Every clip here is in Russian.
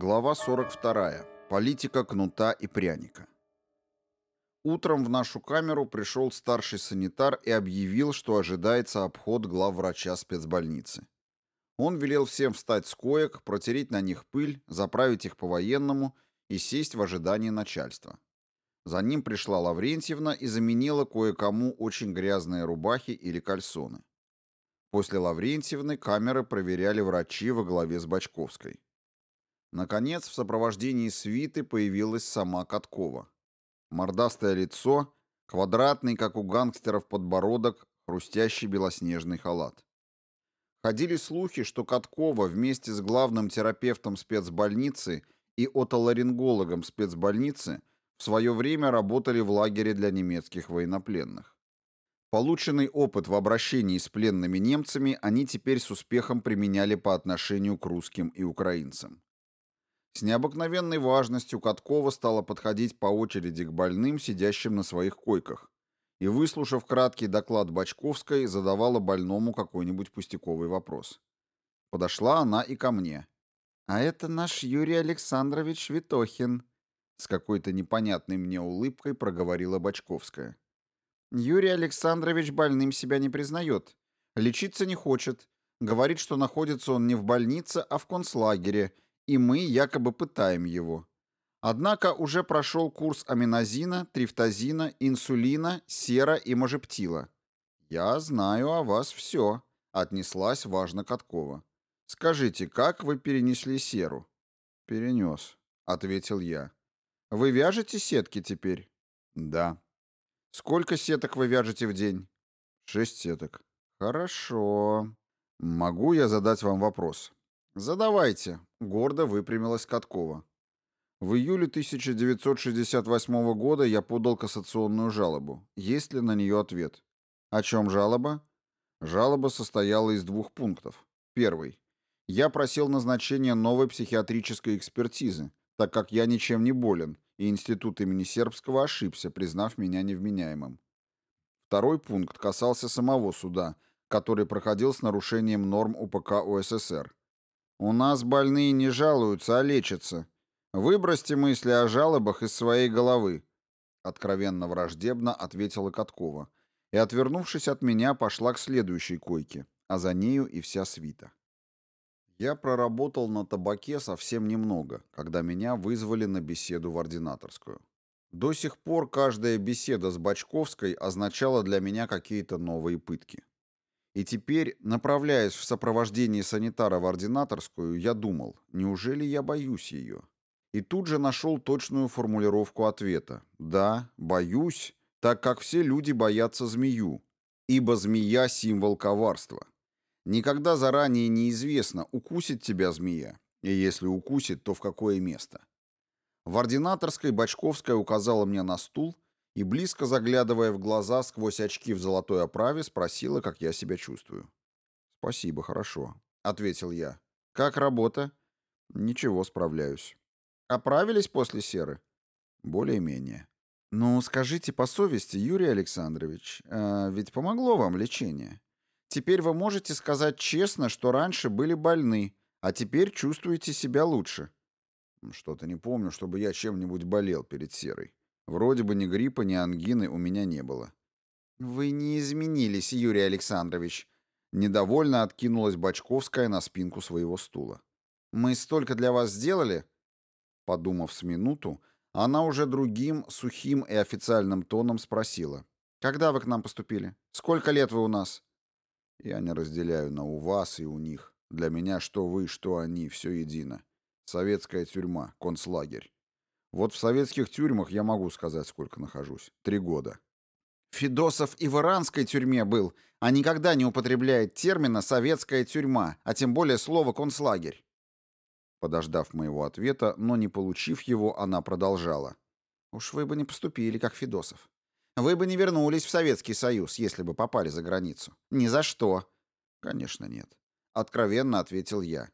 Глава 42. Политика кнута и пряника. Утром в нашу камеру пришел старший санитар и объявил, что ожидается обход главврача спецбольницы. Он велел всем встать с коек, протереть на них пыль, заправить их по-военному и сесть в ожидании начальства. За ним пришла Лаврентьевна и заменила кое-кому очень грязные рубахи или кальсоны. После Лаврентьевны камеры проверяли врачи во главе с Бочковской. Наконец, в сопровождении свиты появилась сама Каткова. Мордастое лицо, квадратный, как у гангстеров, подбородок, хрустящий белоснежный халат. Ходили слухи, что Каткова вместе с главным терапевтом спецбольницы и отоларингологом спецбольницы в свое время работали в лагере для немецких военнопленных. Полученный опыт в обращении с пленными немцами они теперь с успехом применяли по отношению к русским и украинцам. С необыкновенной важностью Каткова стала подходить по очереди к больным, сидящим на своих койках, и, выслушав краткий доклад Бочковской, задавала больному какой-нибудь пустяковый вопрос. Подошла она и ко мне. «А это наш Юрий Александрович Витохин», — с какой-то непонятной мне улыбкой проговорила Бочковская. «Юрий Александрович больным себя не признает, лечиться не хочет, говорит, что находится он не в больнице, а в концлагере, и мы якобы пытаем его. Однако уже прошел курс аминозина, трифтазина, инсулина, сера и можептила. «Я знаю о вас все», — отнеслась важно Каткова. «Скажите, как вы перенесли серу?» «Перенес», — ответил я. «Вы вяжете сетки теперь?» «Да». «Сколько сеток вы вяжете в день?» «Шесть сеток». «Хорошо. Могу я задать вам вопрос?» «Задавайте», — гордо выпрямилась Каткова. В июле 1968 года я подал кассационную жалобу. Есть ли на нее ответ? О чем жалоба? Жалоба состояла из двух пунктов. Первый. Я просил назначения новой психиатрической экспертизы, так как я ничем не болен, и институт имени Сербского ошибся, признав меня невменяемым. Второй пункт касался самого суда, который проходил с нарушением норм УПК УССР. У нас больные не жалуются, а лечатся. Выбросьте мысли о жалобах из своей головы. Откровенно враждебно ответила Каткова и, отвернувшись от меня, пошла к следующей койке, а за нею и вся свита. Я проработал на табаке совсем немного, когда меня вызвали на беседу в ординаторскую. До сих пор каждая беседа с Бочковской означала для меня какие-то новые пытки. И теперь, направляясь в сопровождении санитара в ординаторскую, я думал, неужели я боюсь ее? И тут же нашел точную формулировку ответа. Да, боюсь, так как все люди боятся змею, ибо змея – символ коварства. Никогда заранее неизвестно, укусит тебя змея, и если укусит, то в какое место. В ординаторской Бочковская указала мне на стул – и, близко заглядывая в глаза сквозь очки в золотой оправе, спросила, как я себя чувствую. «Спасибо, хорошо», — ответил я. «Как работа?» «Ничего, справляюсь». «Оправились после серы?» «Более-менее». «Ну, скажите по совести, Юрий Александрович, а ведь помогло вам лечение. Теперь вы можете сказать честно, что раньше были больны, а теперь чувствуете себя лучше». «Что-то не помню, чтобы я чем-нибудь болел перед серой». Вроде бы ни гриппа, ни ангины у меня не было. «Вы не изменились, Юрий Александрович», — недовольно откинулась Бочковская на спинку своего стула. «Мы столько для вас сделали?» Подумав с минуту, она уже другим, сухим и официальным тоном спросила. «Когда вы к нам поступили? Сколько лет вы у нас?» «Я не разделяю на у вас и у них. Для меня что вы, что они, все едино. Советская тюрьма, концлагерь. Вот в советских тюрьмах я могу сказать, сколько нахожусь. Три года. Федосов и в иранской тюрьме был, а никогда не употребляет термина «советская тюрьма», а тем более слово «концлагерь». Подождав моего ответа, но не получив его, она продолжала. «Уж вы бы не поступили, как Федосов. Вы бы не вернулись в Советский Союз, если бы попали за границу. Ни за что». «Конечно, нет», — откровенно ответил я.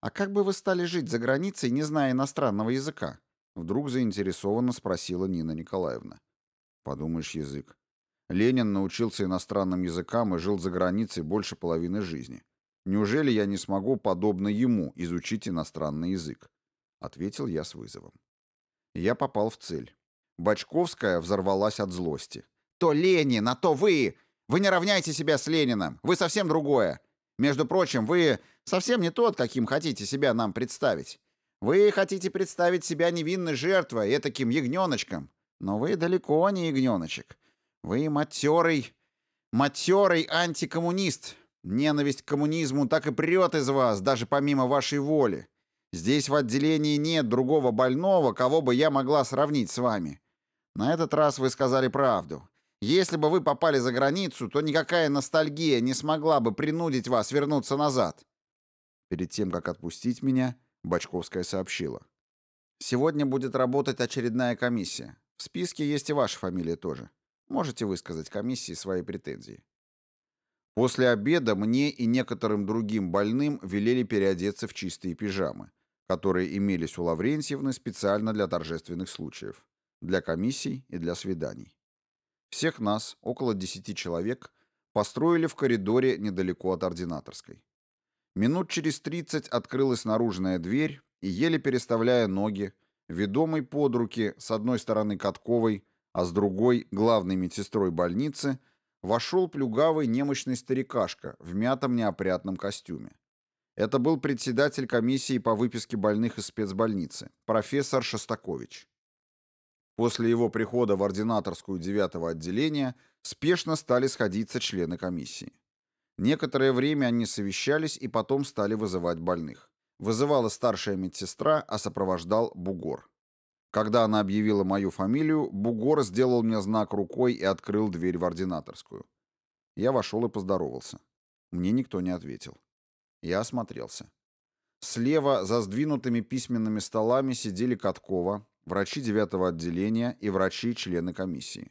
«А как бы вы стали жить за границей, не зная иностранного языка?» Вдруг заинтересованно спросила Нина Николаевна. Подумаешь, язык. Ленин научился иностранным языкам и жил за границей больше половины жизни. Неужели я не смогу, подобно ему, изучить иностранный язык? ответил я с вызовом. Я попал в цель. Бочковская взорвалась от злости. «То Ленин, а то вы! Вы не равняйте себя с Лениным! Вы совсем другое! Между прочим, вы совсем не тот, каким хотите себя нам представить. Вы хотите представить себя невинной жертвой, таким ягненочком. Но вы далеко не ягненочек. Вы матерый, матерый антикоммунист. Ненависть к коммунизму так и прет из вас, даже помимо вашей воли. Здесь в отделении нет другого больного, кого бы я могла сравнить с вами. На этот раз вы сказали правду. Если бы вы попали за границу, то никакая ностальгия не смогла бы принудить вас вернуться назад. Перед тем, как отпустить меня, Бочковская сообщила. Сегодня будет работать очередная комиссия. В списке есть и ваша фамилия тоже. Можете высказать комиссии свои претензии. После обеда мне и некоторым другим больным велели переодеться в чистые пижамы, которые имелись у Лаврентьевны специально для торжественных случаев, для комиссий и для свиданий. Всех нас, около десяти человек, построили в коридоре недалеко от ординаторской. Минут через тридцать открылась наружная дверь, и, еле переставляя ноги, ведомый под руки с одной стороны Катковой, а с другой — главной медсестрой больницы, вошел плюгавый немощный старикашка в мятом неопрятном костюме. Это был председатель комиссии по выписке больных из спецбольницы, профессор Шостакович. После его прихода в ординаторскую девятого отделения спешно стали сходиться члены комиссии. Некоторое время они совещались и потом стали вызывать больных. Вызывала старшая медсестра, а сопровождал Бугор. Когда она объявила мою фамилию, Бугор сделал мне знак рукой и открыл дверь в ординаторскую. Я вошел и поздоровался. Мне никто не ответил. Я осмотрелся. Слева, за сдвинутыми письменными столами, сидели Каткова, врачи девятого отделения и врачи-члены комиссии.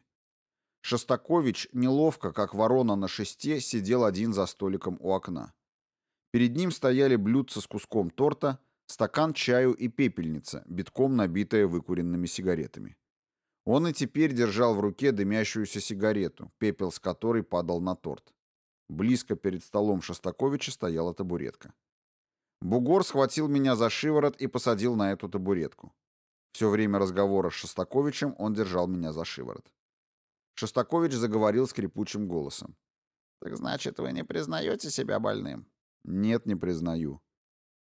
Шостакович, неловко, как ворона на шесте, сидел один за столиком у окна. Перед ним стояли блюдца с куском торта, стакан чаю и пепельница, битком набитая выкуренными сигаретами. Он и теперь держал в руке дымящуюся сигарету, пепел с которой падал на торт. Близко перед столом Шостаковича стояла табуретка. Бугор схватил меня за шиворот и посадил на эту табуретку. Все время разговора с Шостаковичем он держал меня за шиворот. Шостакович заговорил скрипучим голосом. «Так значит, вы не признаете себя больным?» «Нет, не признаю».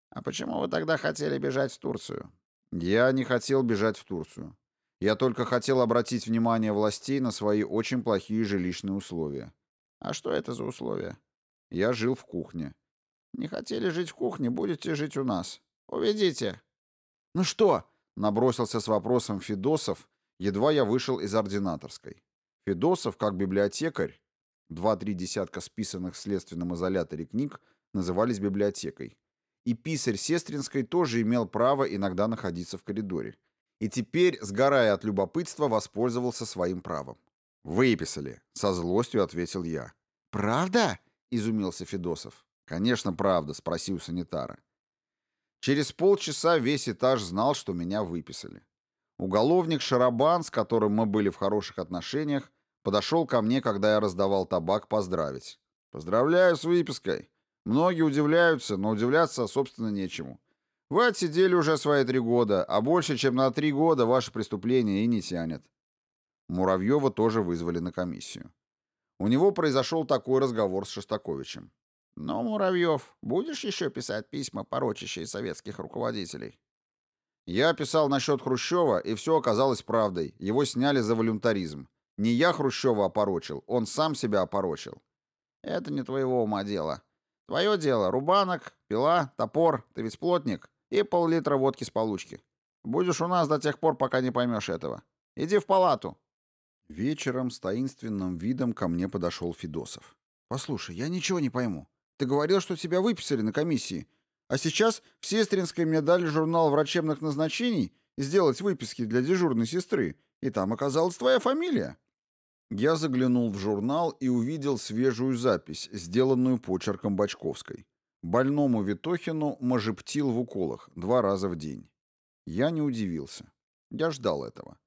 «А почему вы тогда хотели бежать в Турцию?» «Я не хотел бежать в Турцию. Я только хотел обратить внимание властей на свои очень плохие жилищные условия». «А что это за условия?» «Я жил в кухне». «Не хотели жить в кухне, будете жить у нас. Уведите». «Ну что?» Набросился с вопросом Федосов, едва я вышел из ординаторской. Федосов, как библиотекарь, два-три десятка списанных в следственном изоляторе книг назывались библиотекой. И писарь Сестринской тоже имел право иногда находиться в коридоре. И теперь, сгорая от любопытства, воспользовался своим правом. «Выписали», — со злостью ответил я. «Правда?» — изумился Федосов. «Конечно, правда», — спросил санитара. Через полчаса весь этаж знал, что меня выписали. Уголовник Шарабан, с которым мы были в хороших отношениях, подошел ко мне, когда я раздавал табак, поздравить. «Поздравляю с выпиской. Многие удивляются, но удивляться, собственно, нечему. Вы отсидели уже свои три года, а больше, чем на три года, ваше преступление и не тянет». Муравьева тоже вызвали на комиссию. У него произошел такой разговор с Шостаковичем. «Ну, Муравьев, будешь еще писать письма, порочащие советских руководителей?» Я писал насчет Хрущева, и все оказалось правдой. Его сняли за волюнтаризм. Не я Хрущева опорочил, он сам себя опорочил. Это не твоего ума дело. Твое дело — рубанок, пила, топор, ты ведь плотник, и пол-литра водки с получки. Будешь у нас до тех пор, пока не поймешь этого. Иди в палату. Вечером с таинственным видом ко мне подошел Федосов. «Послушай, я ничего не пойму. Ты говорил, что тебя выписали на комиссии. А сейчас в Сестринской мне дали журнал врачебных назначений сделать выписки для дежурной сестры, и там оказалась твоя фамилия. Я заглянул в журнал и увидел свежую запись, сделанную почерком Бочковской. Больному Витохину можептил в уколах два раза в день. Я не удивился. Я ждал этого.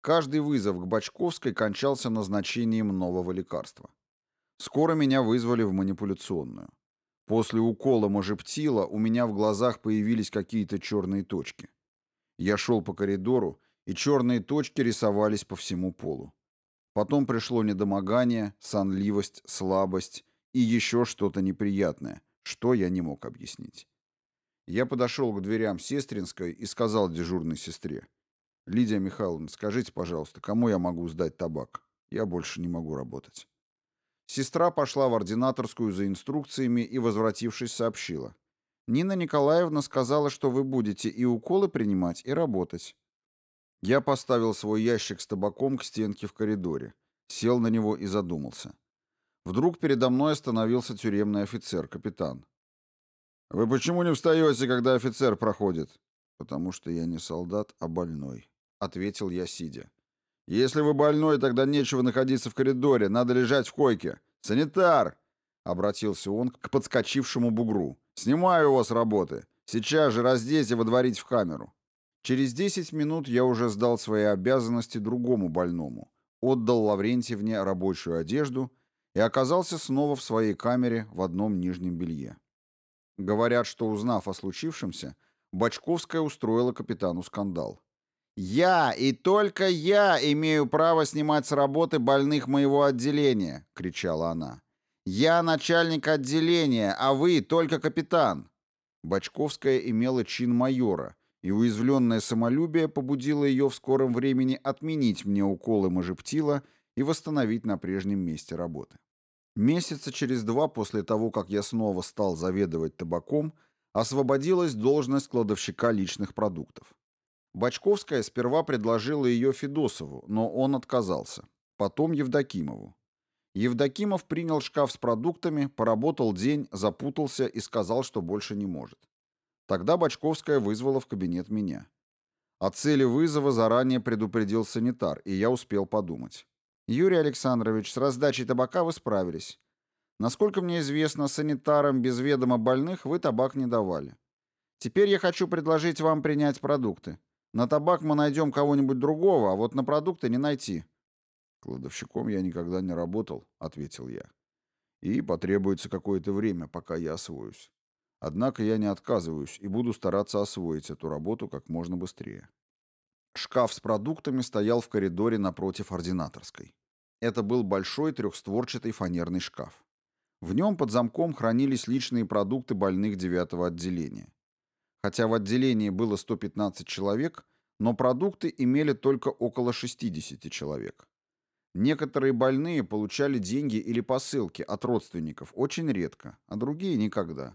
Каждый вызов к Бочковской кончался назначением нового лекарства. Скоро меня вызвали в манипуляционную. После укола можептила у меня в глазах появились какие-то черные точки. Я шел по коридору, и черные точки рисовались по всему полу. Потом пришло недомогание, сонливость, слабость и еще что-то неприятное, что я не мог объяснить. Я подошел к дверям сестринской и сказал дежурной сестре. «Лидия Михайловна, скажите, пожалуйста, кому я могу сдать табак? Я больше не могу работать». Сестра пошла в ординаторскую за инструкциями и, возвратившись, сообщила. «Нина Николаевна сказала, что вы будете и уколы принимать, и работать». Я поставил свой ящик с табаком к стенке в коридоре, сел на него и задумался. Вдруг передо мной остановился тюремный офицер, капитан. «Вы почему не встаете, когда офицер проходит?» «Потому что я не солдат, а больной», — ответил я, сидя. «Если вы больной, тогда нечего находиться в коридоре, надо лежать в койке. Санитар!» — обратился он к подскочившему бугру. «Снимаю его с работы. Сейчас же раздеть и водворить в камеру». Через десять минут я уже сдал свои обязанности другому больному, отдал Лаврентьевне рабочую одежду и оказался снова в своей камере в одном нижнем белье. Говорят, что, узнав о случившемся, Бочковская устроила капитану скандал. «Я и только я имею право снимать с работы больных моего отделения!» — кричала она. «Я начальник отделения, а вы только капитан!» Бочковская имела чин майора, и уязвленное самолюбие побудило ее в скором времени отменить мне уколы мажептила и восстановить на прежнем месте работы. Месяца через два после того, как я снова стал заведовать табаком, освободилась должность кладовщика личных продуктов. Бочковская сперва предложила ее Федосову, но он отказался. Потом Евдокимову. Евдокимов принял шкаф с продуктами, поработал день, запутался и сказал, что больше не может. Тогда Бочковская вызвала в кабинет меня. О цели вызова заранее предупредил санитар, и я успел подумать. Юрий Александрович, с раздачей табака вы справились. Насколько мне известно, санитарам без ведома больных вы табак не давали. Теперь я хочу предложить вам принять продукты. На табак мы найдем кого-нибудь другого, а вот на продукты не найти. Кладовщиком я никогда не работал, ответил я. И потребуется какое-то время, пока я освоюсь. Однако я не отказываюсь и буду стараться освоить эту работу как можно быстрее. Шкаф с продуктами стоял в коридоре напротив ординаторской. Это был большой трехстворчатый фанерный шкаф. В нем под замком хранились личные продукты больных девятого отделения. Хотя в отделении было 115 человек, но продукты имели только около 60 человек. Некоторые больные получали деньги или посылки от родственников очень редко, а другие никогда.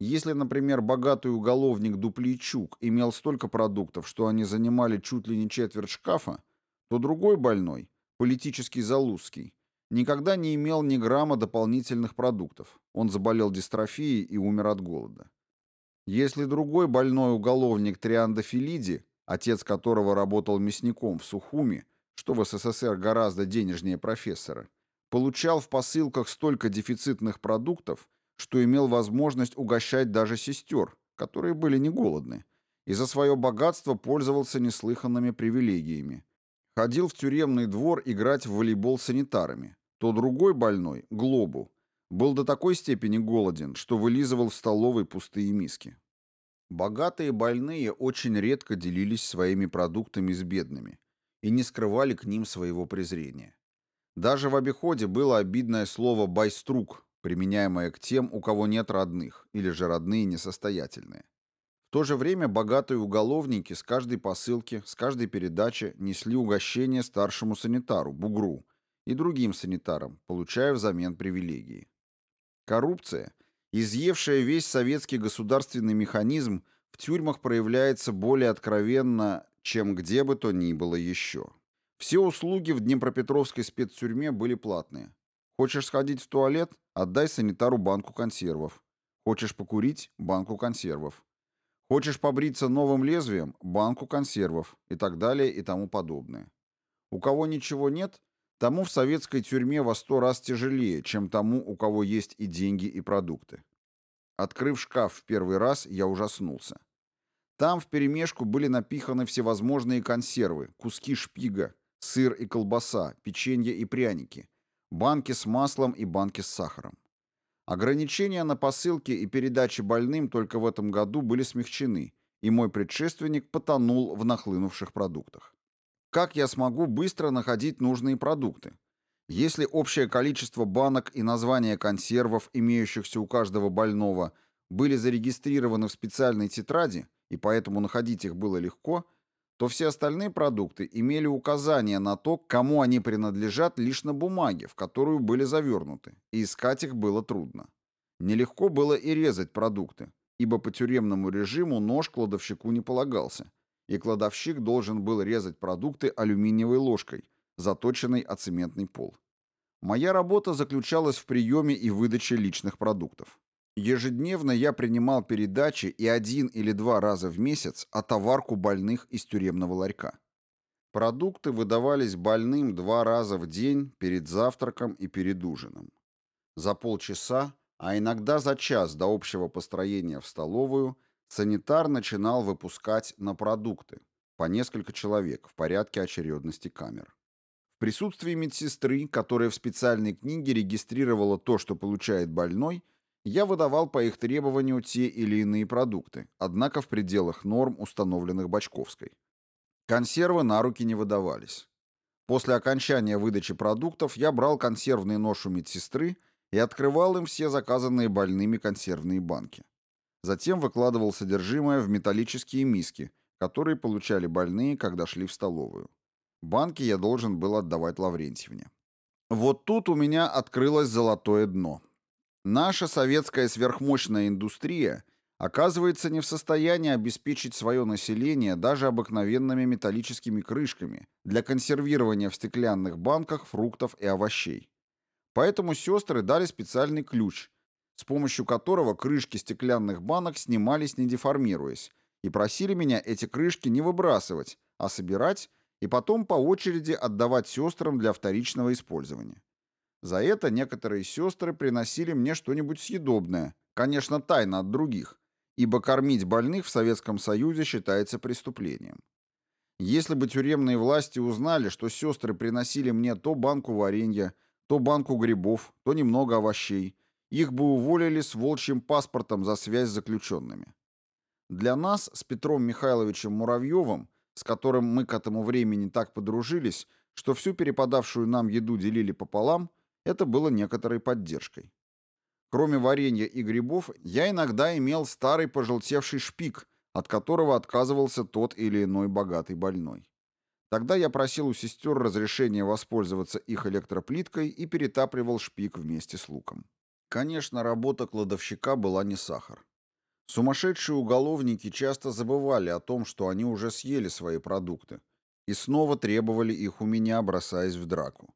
Если, например, богатый уголовник Дуплейчук имел столько продуктов, что они занимали чуть ли не четверть шкафа, то другой больной, политический Залузский, никогда не имел ни грамма дополнительных продуктов. Он заболел дистрофией и умер от голода. Если другой больной уголовник Триандофилиди, отец которого работал мясником в Сухуми, что в СССР гораздо денежнее профессора, получал в посылках столько дефицитных продуктов, что имел возможность угощать даже сестер, которые были не голодны, и за свое богатство пользовался неслыханными привилегиями. Ходил в тюремный двор играть в волейбол с санитарами. То другой больной, Глобу, был до такой степени голоден, что вылизывал в столовой пустые миски. Богатые больные очень редко делились своими продуктами с бедными и не скрывали к ним своего презрения. Даже в обиходе было обидное слово «байструк», применяемое к тем, у кого нет родных, или же родные несостоятельные. В то же время богатые уголовники с каждой посылки, с каждой передачи несли угощение старшему санитару, бугру, и другим санитарам, получая взамен привилегии. Коррупция, изъевшая весь советский государственный механизм, в тюрьмах проявляется более откровенно, чем где бы то ни было еще. Все услуги в Днепропетровской спецтюрьме были платные. Хочешь сходить в туалет? Отдай санитару банку консервов. Хочешь покурить? Банку консервов. Хочешь побриться новым лезвием? Банку консервов. И так далее и тому подобное. У кого ничего нет, тому в советской тюрьме во сто раз тяжелее, чем тому, у кого есть и деньги, и продукты. Открыв шкаф в первый раз, я ужаснулся. Там вперемешку были напиханы всевозможные консервы, куски шпига, сыр и колбаса, печенье и пряники, банки с маслом и банки с сахаром. Ограничения на посылки и передачи больным только в этом году были смягчены, и мой предшественник потонул в нахлынувших продуктах. Как я смогу быстро находить нужные продукты? Если общее количество банок и названия консервов, имеющихся у каждого больного, были зарегистрированы в специальной тетради, и поэтому находить их было легко, то все остальные продукты имели указания на то, кому они принадлежат лишь на бумаге, в которую были завернуты, и искать их было трудно. Нелегко было и резать продукты, ибо по тюремному режиму нож кладовщику не полагался, и кладовщик должен был резать продукты алюминиевой ложкой, заточенной о цементный пол. Моя работа заключалась в приеме и выдаче личных продуктов. Ежедневно я принимал передачи и один или два раза в месяц отоварку больных из тюремного ларька. Продукты выдавались больным два раза в день перед завтраком и перед ужином. За полчаса, а иногда за час до общего построения в столовую, санитар начинал выпускать на продукты по несколько человек в порядке очередности камер присутствии медсестры, которая в специальной книге регистрировала то, что получает больной, я выдавал по их требованию те или иные продукты, однако в пределах норм, установленных Бочковской. Консервы на руки не выдавались. После окончания выдачи продуктов я брал консервный нож у медсестры и открывал им все заказанные больными консервные банки. Затем выкладывал содержимое в металлические миски, которые получали больные, когда шли в столовую. Банки я должен был отдавать Лаврентьевне. Вот тут у меня открылось золотое дно. Наша советская сверхмощная индустрия оказывается не в состоянии обеспечить свое население даже обыкновенными металлическими крышками для консервирования в стеклянных банках фруктов и овощей. Поэтому сестры дали специальный ключ, с помощью которого крышки стеклянных банок снимались не деформируясь, и просили меня эти крышки не выбрасывать, а собирать и потом по очереди отдавать сестрам для вторичного использования. За это некоторые сестры приносили мне что-нибудь съедобное, конечно, тайно от других, ибо кормить больных в Советском Союзе считается преступлением. Если бы тюремные власти узнали, что сестры приносили мне то банку варенья, то банку грибов, то немного овощей, их бы уволили с волчьим паспортом за связь с заключенными. Для нас с Петром Михайловичем Муравьевым с которым мы к этому времени так подружились, что всю перепадавшую нам еду делили пополам, это было некоторой поддержкой. Кроме варенья и грибов, я иногда имел старый пожелтевший шпик, от которого отказывался тот или иной богатый больной. Тогда я просил у сестер разрешения воспользоваться их электроплиткой и перетапливал шпик вместе с луком. Конечно, работа кладовщика была не сахар. Сумасшедшие уголовники часто забывали о том, что они уже съели свои продукты, и снова требовали их у меня, бросаясь в драку.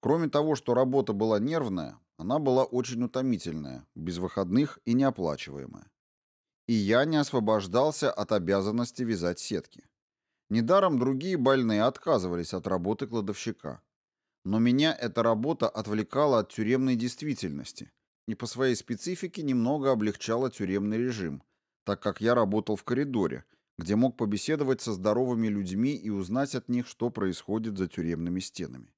Кроме того, что работа была нервная, она была очень утомительная, без выходных и неоплачиваемая. И я не освобождался от обязанности вязать сетки. Недаром другие больные отказывались от работы кладовщика. Но меня эта работа отвлекала от тюремной действительности, и по своей специфике немного облегчала тюремный режим, так как я работал в коридоре, где мог побеседовать со здоровыми людьми и узнать от них, что происходит за тюремными стенами.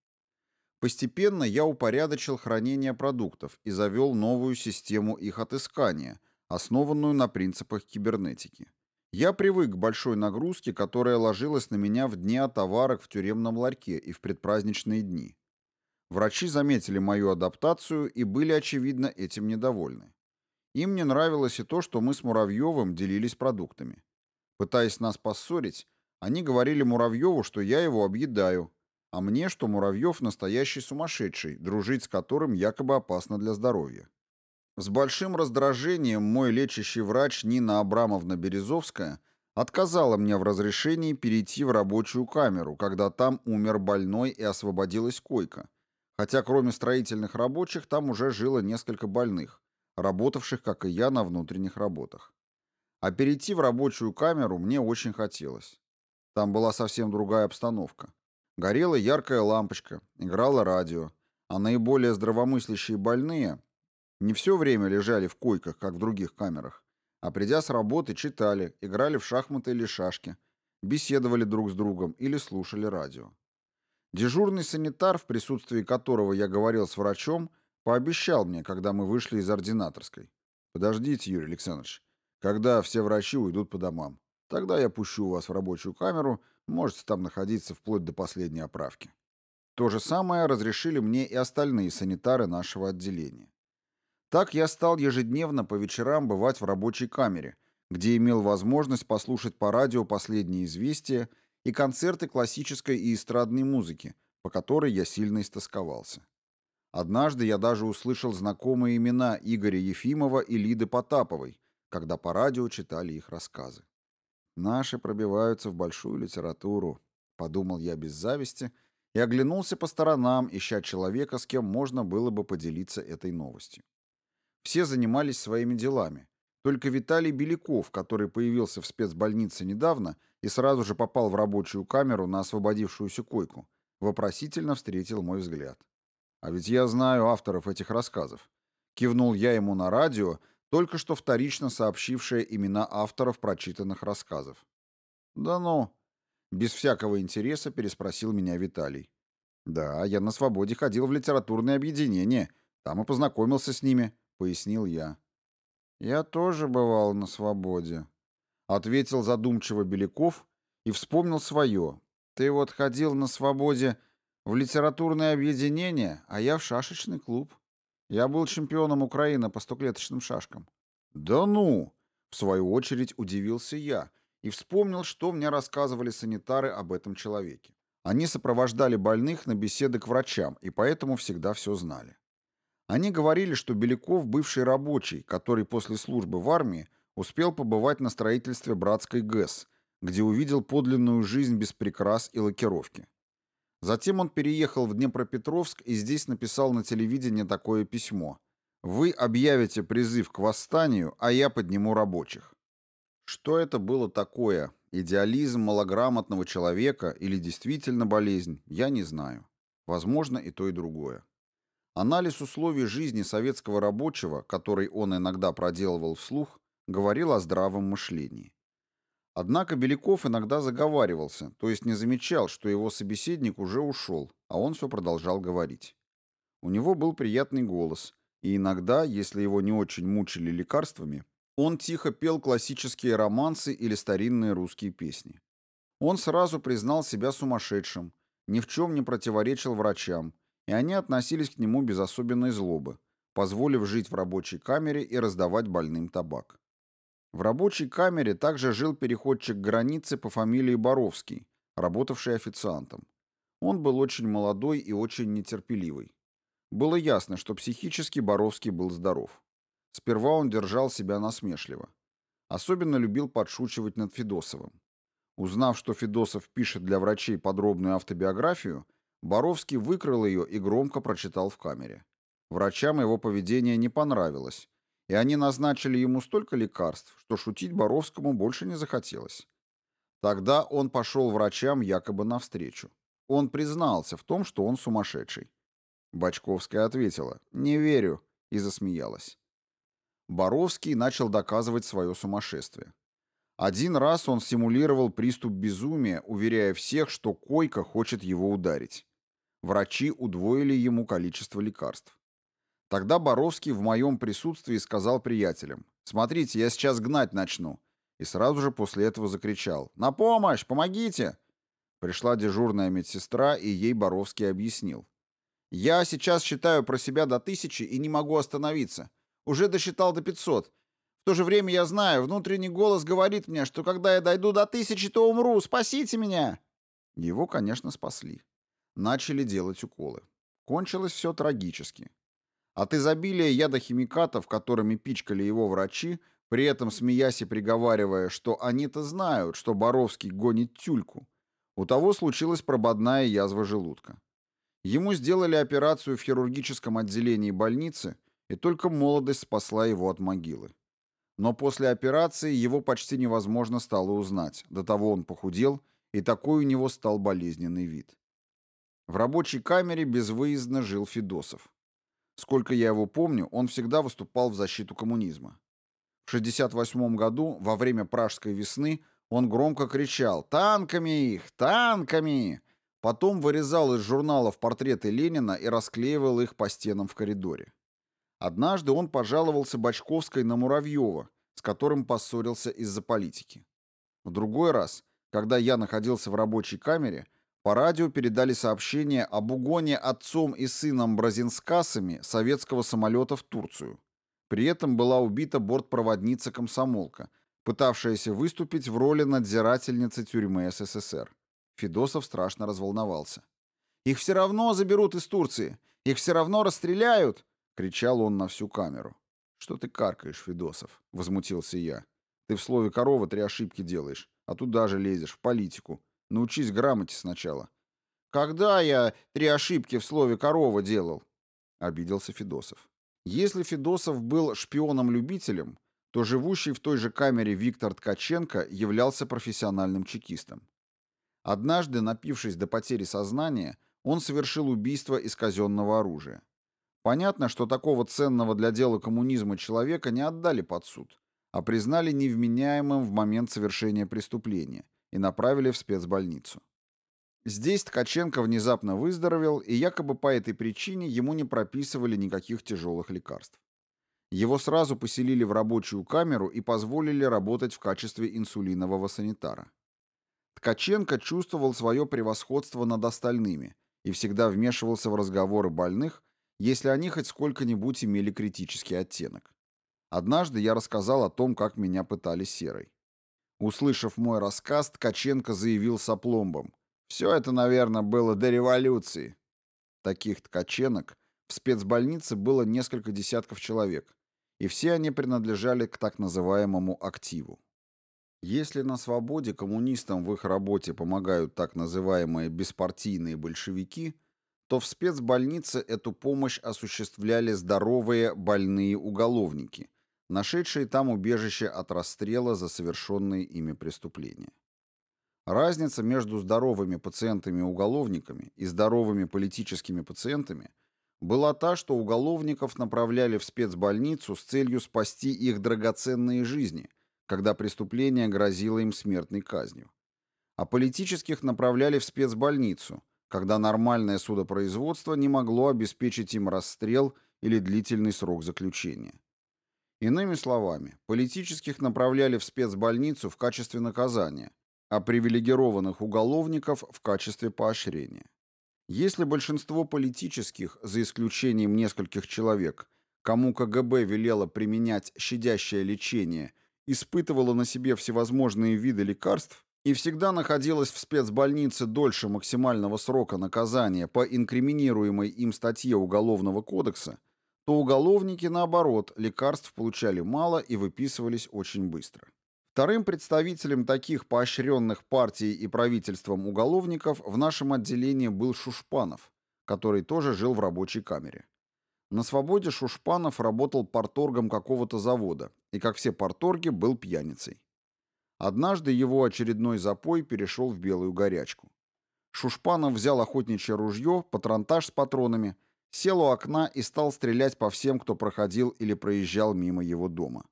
Постепенно я упорядочил хранение продуктов и завел новую систему их отыскания, основанную на принципах кибернетики. Я привык к большой нагрузке, которая ложилась на меня в дни отоварок в тюремном ларьке и в предпраздничные дни. Врачи заметили мою адаптацию и были, очевидно, этим недовольны. Им не нравилось и то, что мы с Муравьевым делились продуктами. Пытаясь нас поссорить, они говорили Муравьеву, что я его объедаю, а мне, что Муравьев настоящий сумасшедший, дружить с которым якобы опасно для здоровья. С большим раздражением мой лечащий врач Нина Абрамовна Березовская отказала мне в разрешении перейти в рабочую камеру, когда там умер больной и освободилась койка, хотя кроме строительных рабочих там уже жило несколько больных, работавших, как и я, на внутренних работах. А перейти в рабочую камеру мне очень хотелось. Там была совсем другая обстановка. Горела яркая лампочка, играло радио, а наиболее здравомыслящие больные не все время лежали в койках, как в других камерах, а придя с работы, читали, играли в шахматы или шашки, беседовали друг с другом или слушали радио. Дежурный санитар, в присутствии которого я говорил с врачом, пообещал мне, когда мы вышли из ординаторской. «Подождите, Юрий Александрович, когда все врачи уйдут по домам. Тогда я пущу вас в рабочую камеру, можете там находиться вплоть до последней оправки. То же самое разрешили мне и остальные санитары нашего отделения. Так я стал ежедневно по вечерам бывать в рабочей камере, где имел возможность послушать по радио последние известия и концерты классической и эстрадной музыки, по которой я сильно истосковался. Однажды я даже услышал знакомые имена Игоря Ефимова и Лиды Потаповой, когда по радио читали их рассказы. «Наши пробиваются в большую литературу», — подумал я без зависти и оглянулся по сторонам, ища человека, с кем можно было бы поделиться этой новостью. Все занимались своими делами. Только Виталий Беляков, который появился в спецбольнице недавно и сразу же попал в рабочую камеру на освободившуюся койку, вопросительно встретил мой взгляд. А ведь я знаю авторов этих рассказов. Кивнул я ему на радио, только что вторично сообщившее имена авторов прочитанных рассказов. «Да ну!» Без всякого интереса переспросил меня Виталий. «Да, я на свободе ходил в литературное объединение, там и познакомился с ними», — пояснил я. «Я тоже бывал на свободе», — ответил задумчиво Беляков и вспомнил свое. «Ты вот ходил на свободе в литературное объединение, а я в шашечный клуб. Я был чемпионом Украины по стоклеточным шашкам. Да ну! В свою очередь удивился я и вспомнил, что мне рассказывали санитары об этом человеке. Они сопровождали больных на беседы к врачам и поэтому всегда все знали. Они говорили, что Беляков бывший рабочий, который после службы в армии успел побывать на строительстве братской ГЭС, где увидел подлинную жизнь без прикрас и лакировки. Затем он переехал в Днепропетровск и здесь написал на телевидении такое письмо. «Вы объявите призыв к восстанию, а я подниму рабочих». Что это было такое? Идеализм малограмотного человека или действительно болезнь? Я не знаю. Возможно, и то, и другое. Анализ условий жизни советского рабочего, который он иногда проделывал вслух, говорил о здравом мышлении. Однако Беляков иногда заговаривался, то есть не замечал, что его собеседник уже ушел, а он все продолжал говорить. У него был приятный голос, и иногда, если его не очень мучили лекарствами, он тихо пел классические романсы или старинные русские песни. Он сразу признал себя сумасшедшим, ни в чем не противоречил врачам, и они относились к нему без особенной злобы, позволив жить в рабочей камере и раздавать больным табак. В рабочей камере также жил переходчик границы по фамилии Боровский, работавший официантом. Он был очень молодой и очень нетерпеливый. Было ясно, что психически Боровский был здоров. Сперва он держал себя насмешливо. Особенно любил подшучивать над Федосовым. Узнав, что Федосов пишет для врачей подробную автобиографию, Боровский выкрыл ее и громко прочитал в камере. Врачам его поведение не понравилось, и они назначили ему столько лекарств, что шутить Боровскому больше не захотелось. Тогда он пошел врачам якобы навстречу. Он признался в том, что он сумасшедший. Бочковская ответила «Не верю» и засмеялась. Боровский начал доказывать свое сумасшествие. Один раз он симулировал приступ безумия, уверяя всех, что койка хочет его ударить. Врачи удвоили ему количество лекарств. Тогда Боровский в моем присутствии сказал приятелям, «Смотрите, я сейчас гнать начну». И сразу же после этого закричал, «На помощь! Помогите!» Пришла дежурная медсестра, и ей Боровский объяснил. «Я сейчас считаю про себя до тысячи и не могу остановиться. Уже досчитал до пятьсот. В то же время я знаю, внутренний голос говорит мне, что когда я дойду до тысячи, то умру. Спасите меня!» Его, конечно, спасли. Начали делать уколы. Кончилось все трагически. От изобилия ядохимикатов, которыми пичкали его врачи, при этом смеясь и приговаривая, что они-то знают, что Боровский гонит тюльку, у того случилась прободная язва желудка. Ему сделали операцию в хирургическом отделении больницы, и только молодость спасла его от могилы. Но после операции его почти невозможно стало узнать, до того он похудел, и такой у него стал болезненный вид. В рабочей камере безвыездно жил Федосов. Сколько я его помню, он всегда выступал в защиту коммунизма. В 1968 году, во время Пражской весны, он громко кричал «Танками их! Танками!» Потом вырезал из журналов портреты Ленина и расклеивал их по стенам в коридоре. Однажды он пожаловался Бочковской на Муравьева, с которым поссорился из-за политики. В другой раз, когда я находился в рабочей камере, по радио передали сообщение об угоне отцом и сыном Бразинскасами советского самолета в Турцию. При этом была убита бортпроводница-комсомолка, пытавшаяся выступить в роли надзирательницы тюрьмы СССР. Федосов страшно разволновался. «Их все равно заберут из Турции! Их все равно расстреляют!» — кричал он на всю камеру. «Что ты каркаешь, Федосов?» — возмутился я. «Ты в слове «корова» три ошибки делаешь, а тут даже лезешь в политику. Научись грамоте сначала». «Когда я три ошибки в слове «корова» делал?» — обиделся Федосов. Если Федосов был шпионом-любителем, то живущий в той же камере Виктор Ткаченко являлся профессиональным чекистом. Однажды, напившись до потери сознания, он совершил убийство из казенного оружия. Понятно, что такого ценного для дела коммунизма человека не отдали под суд, а признали невменяемым в момент совершения преступления и направили в спецбольницу. Здесь Ткаченко внезапно выздоровел, и якобы по этой причине ему не прописывали никаких тяжелых лекарств. Его сразу поселили в рабочую камеру и позволили работать в качестве инсулинового санитара. Ткаченко чувствовал свое превосходство над остальными и всегда вмешивался в разговоры больных, если они хоть сколько-нибудь имели критический оттенок. Однажды я рассказал о том, как меня пытали серой. Услышав мой рассказ, Ткаченко заявил с опломбом. «Все это, наверное, было до революции». Таких ткаченок в спецбольнице было несколько десятков человек, и все они принадлежали к так называемому активу. Если на свободе коммунистам в их работе помогают так называемые беспартийные большевики, то в спецбольнице эту помощь осуществляли здоровые больные уголовники, нашедшие там убежище от расстрела за совершенные ими преступления. Разница между здоровыми пациентами-уголовниками и здоровыми политическими пациентами была та, что уголовников направляли в спецбольницу с целью спасти их драгоценные жизни – когда преступление грозило им смертной казнью. А политических направляли в спецбольницу, когда нормальное судопроизводство не могло обеспечить им расстрел или длительный срок заключения. Иными словами, политических направляли в спецбольницу в качестве наказания, а привилегированных уголовников в качестве поощрения. Если большинство политических, за исключением нескольких человек, кому КГБ велело применять щадящее лечение испытывала на себе всевозможные виды лекарств и всегда находилась в спецбольнице дольше максимального срока наказания по инкриминируемой им статье Уголовного кодекса, то уголовники, наоборот, лекарств получали мало и выписывались очень быстро. Вторым представителем таких поощренных партией и правительством уголовников в нашем отделении был Шушпанов, который тоже жил в рабочей камере. На свободе Шушпанов работал порторгом какого-то завода и, как все порторги, был пьяницей. Однажды его очередной запой перешел в белую горячку. Шушпанов взял охотничье ружье, патронтаж с патронами, сел у окна и стал стрелять по всем, кто проходил или проезжал мимо его дома.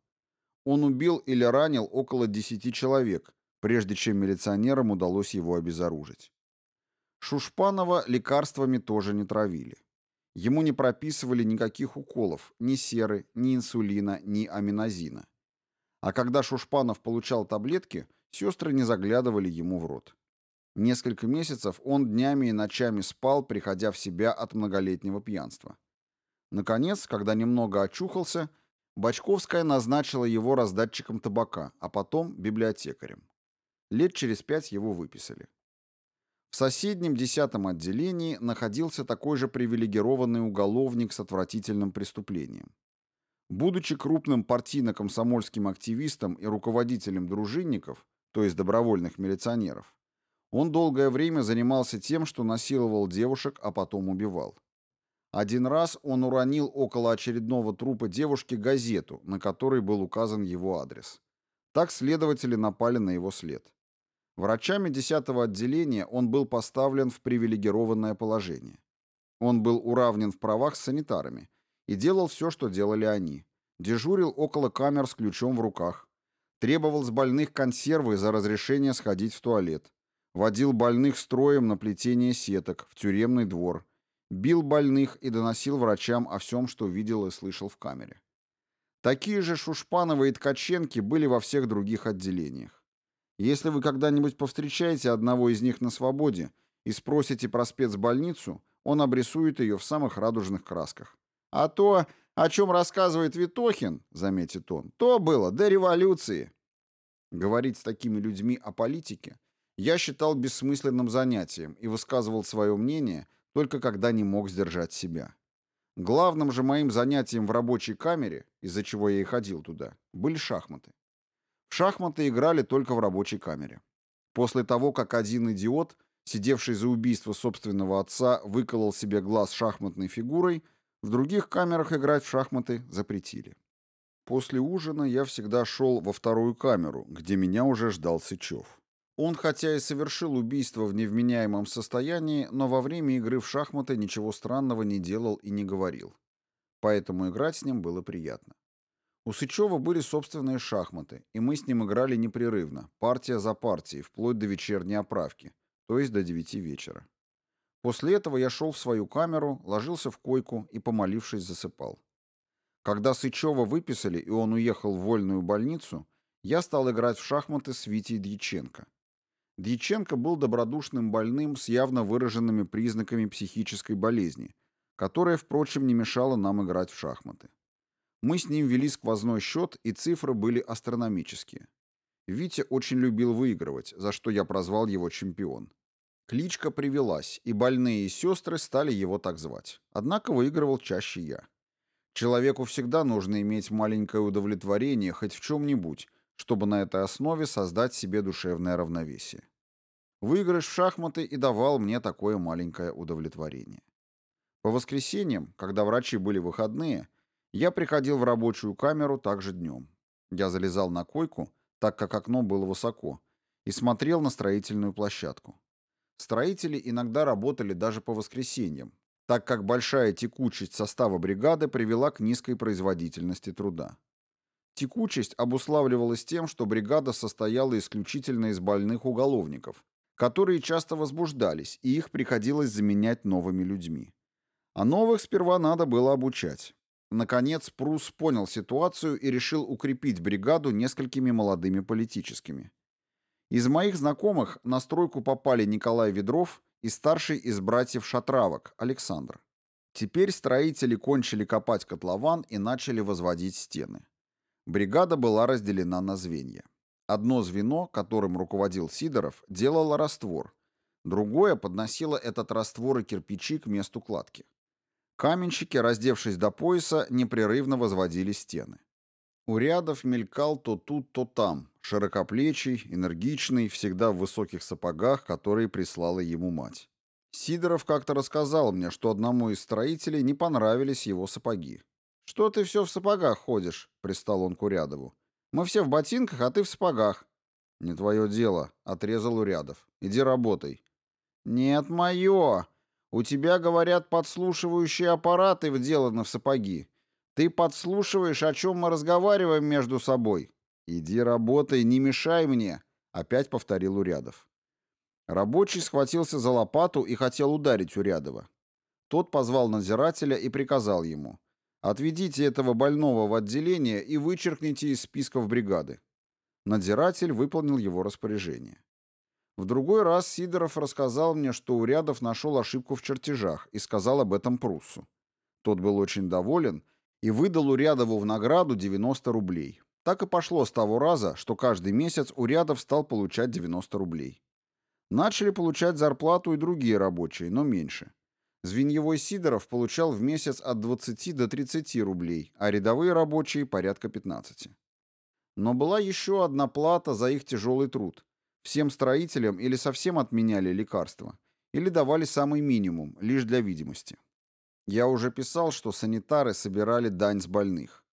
Он убил или ранил около десяти человек, прежде чем милиционерам удалось его обезоружить. Шушпанова лекарствами тоже не травили. Ему не прописывали никаких уколов, ни серы, ни инсулина, ни аминозина. А когда Шушпанов получал таблетки, сестры не заглядывали ему в рот. Несколько месяцев он днями и ночами спал, приходя в себя от многолетнего пьянства. Наконец, когда немного очухался, Бочковская назначила его раздатчиком табака, а потом библиотекарем. Лет через пять его выписали. В соседнем десятом отделении находился такой же привилегированный уголовник с отвратительным преступлением. Будучи крупным партийно-комсомольским активистом и руководителем дружинников, то есть добровольных милиционеров, он долгое время занимался тем, что насиловал девушек, а потом убивал. Один раз он уронил около очередного трупа девушки газету, на которой был указан его адрес. Так следователи напали на его след. Врачами 10-го отделения он был поставлен в привилегированное положение. Он был уравнен в правах с санитарами и делал все, что делали они. Дежурил около камер с ключом в руках. Требовал с больных консервы за разрешение сходить в туалет. Водил больных строем на плетение сеток, в тюремный двор. Бил больных и доносил врачам о всем, что видел и слышал в камере. Такие же Шушпановы и Ткаченки были во всех других отделениях. Если вы когда-нибудь повстречаете одного из них на свободе и спросите про спецбольницу, он обрисует ее в самых радужных красках. А то, о чем рассказывает Витохин, заметит он, то было до революции. Говорить с такими людьми о политике я считал бессмысленным занятием и высказывал свое мнение только когда не мог сдержать себя. Главным же моим занятием в рабочей камере, из-за чего я и ходил туда, были шахматы. В шахматы играли только в рабочей камере. После того, как один идиот, сидевший за убийство собственного отца, выколол себе глаз шахматной фигурой, в других камерах играть в шахматы запретили. После ужина я всегда шел во вторую камеру, где меня уже ждал Сычев. Он хотя и совершил убийство в невменяемом состоянии, но во время игры в шахматы ничего странного не делал и не говорил. Поэтому играть с ним было приятно. У Сычева были собственные шахматы, и мы с ним играли непрерывно, партия за партией, вплоть до вечерней оправки, то есть до девяти вечера. После этого я шел в свою камеру, ложился в койку и, помолившись, засыпал. Когда Сычева выписали, и он уехал в вольную больницу, я стал играть в шахматы с Витей Дьяченко. Дьяченко был добродушным больным с явно выраженными признаками психической болезни, которая, впрочем, не мешала нам играть в шахматы. Мы с ним вели сквозной счет, и цифры были астрономические. Витя очень любил выигрывать, за что я прозвал его чемпион. Кличка привелась, и больные сестры стали его так звать. Однако выигрывал чаще я. Человеку всегда нужно иметь маленькое удовлетворение хоть в чем-нибудь, чтобы на этой основе создать себе душевное равновесие. Выигрыш в шахматы и давал мне такое маленькое удовлетворение. По воскресеньям, когда врачи были выходные, я приходил в рабочую камеру также днем. Я залезал на койку, так как окно было высоко, и смотрел на строительную площадку. Строители иногда работали даже по воскресеньям, так как большая текучесть состава бригады привела к низкой производительности труда. Текучесть обуславливалась тем, что бригада состояла исключительно из больных уголовников, которые часто возбуждались, и их приходилось заменять новыми людьми. А новых сперва надо было обучать. Наконец, Прус понял ситуацию и решил укрепить бригаду несколькими молодыми политическими. Из моих знакомых на стройку попали Николай Ведров и старший из братьев Шатравок, Александр. Теперь строители кончили копать котлован и начали возводить стены. Бригада была разделена на звенья. Одно звено, которым руководил Сидоров, делало раствор, другое подносило этот раствор и кирпичи к месту кладки. Каменщики, раздевшись до пояса, непрерывно возводили стены. Урядов мелькал то тут, то там, широкоплечий, энергичный, всегда в высоких сапогах, которые прислала ему мать. Сидоров как-то рассказал мне, что одному из строителей не понравились его сапоги. «Что ты все в сапогах ходишь?» — пристал он к Урядову. «Мы все в ботинках, а ты в сапогах». «Не твое дело», — отрезал Урядов. «Иди работай». «Нет, мое. У тебя, говорят, подслушивающие аппараты вделаны в сапоги. Ты подслушиваешь, о чем мы разговариваем между собой. Иди работай, не мешай мне, опять повторил Урядов. Рабочий схватился за лопату и хотел ударить Урядова. Тот позвал надзирателя и приказал ему: "Отведите этого больного в отделение и вычеркните из списков бригады". Надзиратель выполнил его распоряжение. В другой раз Сидоров рассказал мне, что Урядов нашел ошибку в чертежах и сказал об этом Пруссу. Тот был очень доволен и выдал Урядову в награду 90 рублей. Так и пошло с того раза, что каждый месяц Урядов стал получать 90 рублей. Начали получать зарплату и другие рабочие, но меньше. Звеньевой Сидоров получал в месяц от 20 до 30 рублей, а рядовые рабочие – порядка 15. Но была еще одна плата за их тяжелый труд. Всем строителям или совсем отменяли лекарства, или давали самый минимум, лишь для видимости. Я уже писал, что санитары собирали дань с больных.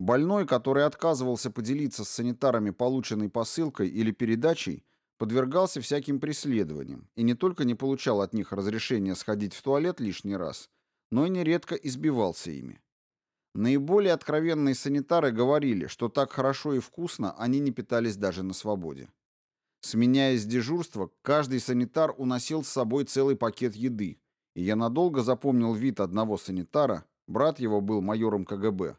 Больной, который отказывался поделиться с санитарами полученной посылкой или передачей, подвергался всяким преследованиям и не только не получал от них разрешения сходить в туалет лишний раз, но и нередко избивался ими. Наиболее откровенные санитары говорили, что так хорошо и вкусно они не питались даже на свободе. Сменяясь дежурства, каждый санитар уносил с собой целый пакет еды, и я надолго запомнил вид одного санитара, брат его был майором КГБ,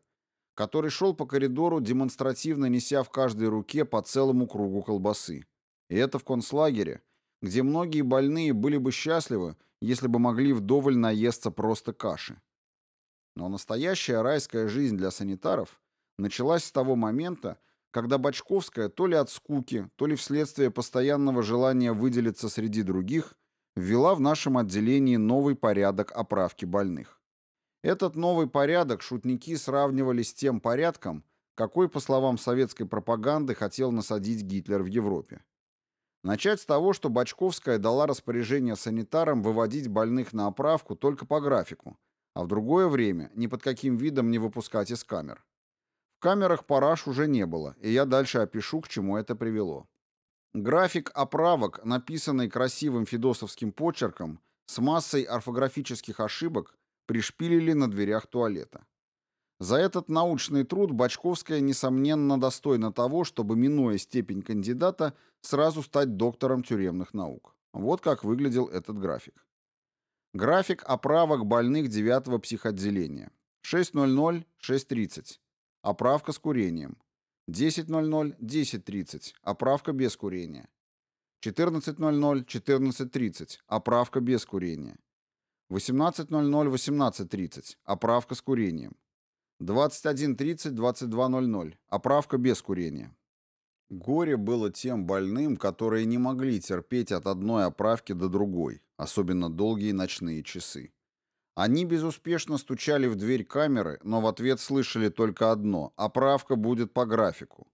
который шел по коридору, демонстративно неся в каждой руке по целому кругу колбасы. И это в концлагере, где многие больные были бы счастливы, если бы могли вдоволь наесться просто каши. Но настоящая райская жизнь для санитаров началась с того момента, когда Бочковская то ли от скуки, то ли вследствие постоянного желания выделиться среди других, ввела в нашем отделении новый порядок оправки больных. Этот новый порядок шутники сравнивали с тем порядком, какой, по словам советской пропаганды, хотел насадить Гитлер в Европе. Начать с того, что Бочковская дала распоряжение санитарам выводить больных на оправку только по графику, а в другое время ни под каким видом не выпускать из камер. В камерах параж уже не было, и я дальше опишу, к чему это привело. График оправок, написанный красивым фидосовским почерком, с массой орфографических ошибок, пришпилили на дверях туалета. За этот научный труд Бочковская, несомненно, достойна того, чтобы, минуя степень кандидата, сразу стать доктором тюремных наук. Вот как выглядел этот график. График оправок больных 9 психодделения. 6.00, 6.30. Оправка с курением. 10.00, 10.30. Оправка без курения. 14.00, 14.30. Оправка без курения. 18.00, 18.30. Оправка с курением. 21.30, 22.00. Оправка без курения. Горе было тем больным, которые не могли терпеть от одной оправки до другой, особенно долгие ночные часы. Они безуспешно стучали в дверь камеры, но в ответ слышали только одно – оправка будет по графику.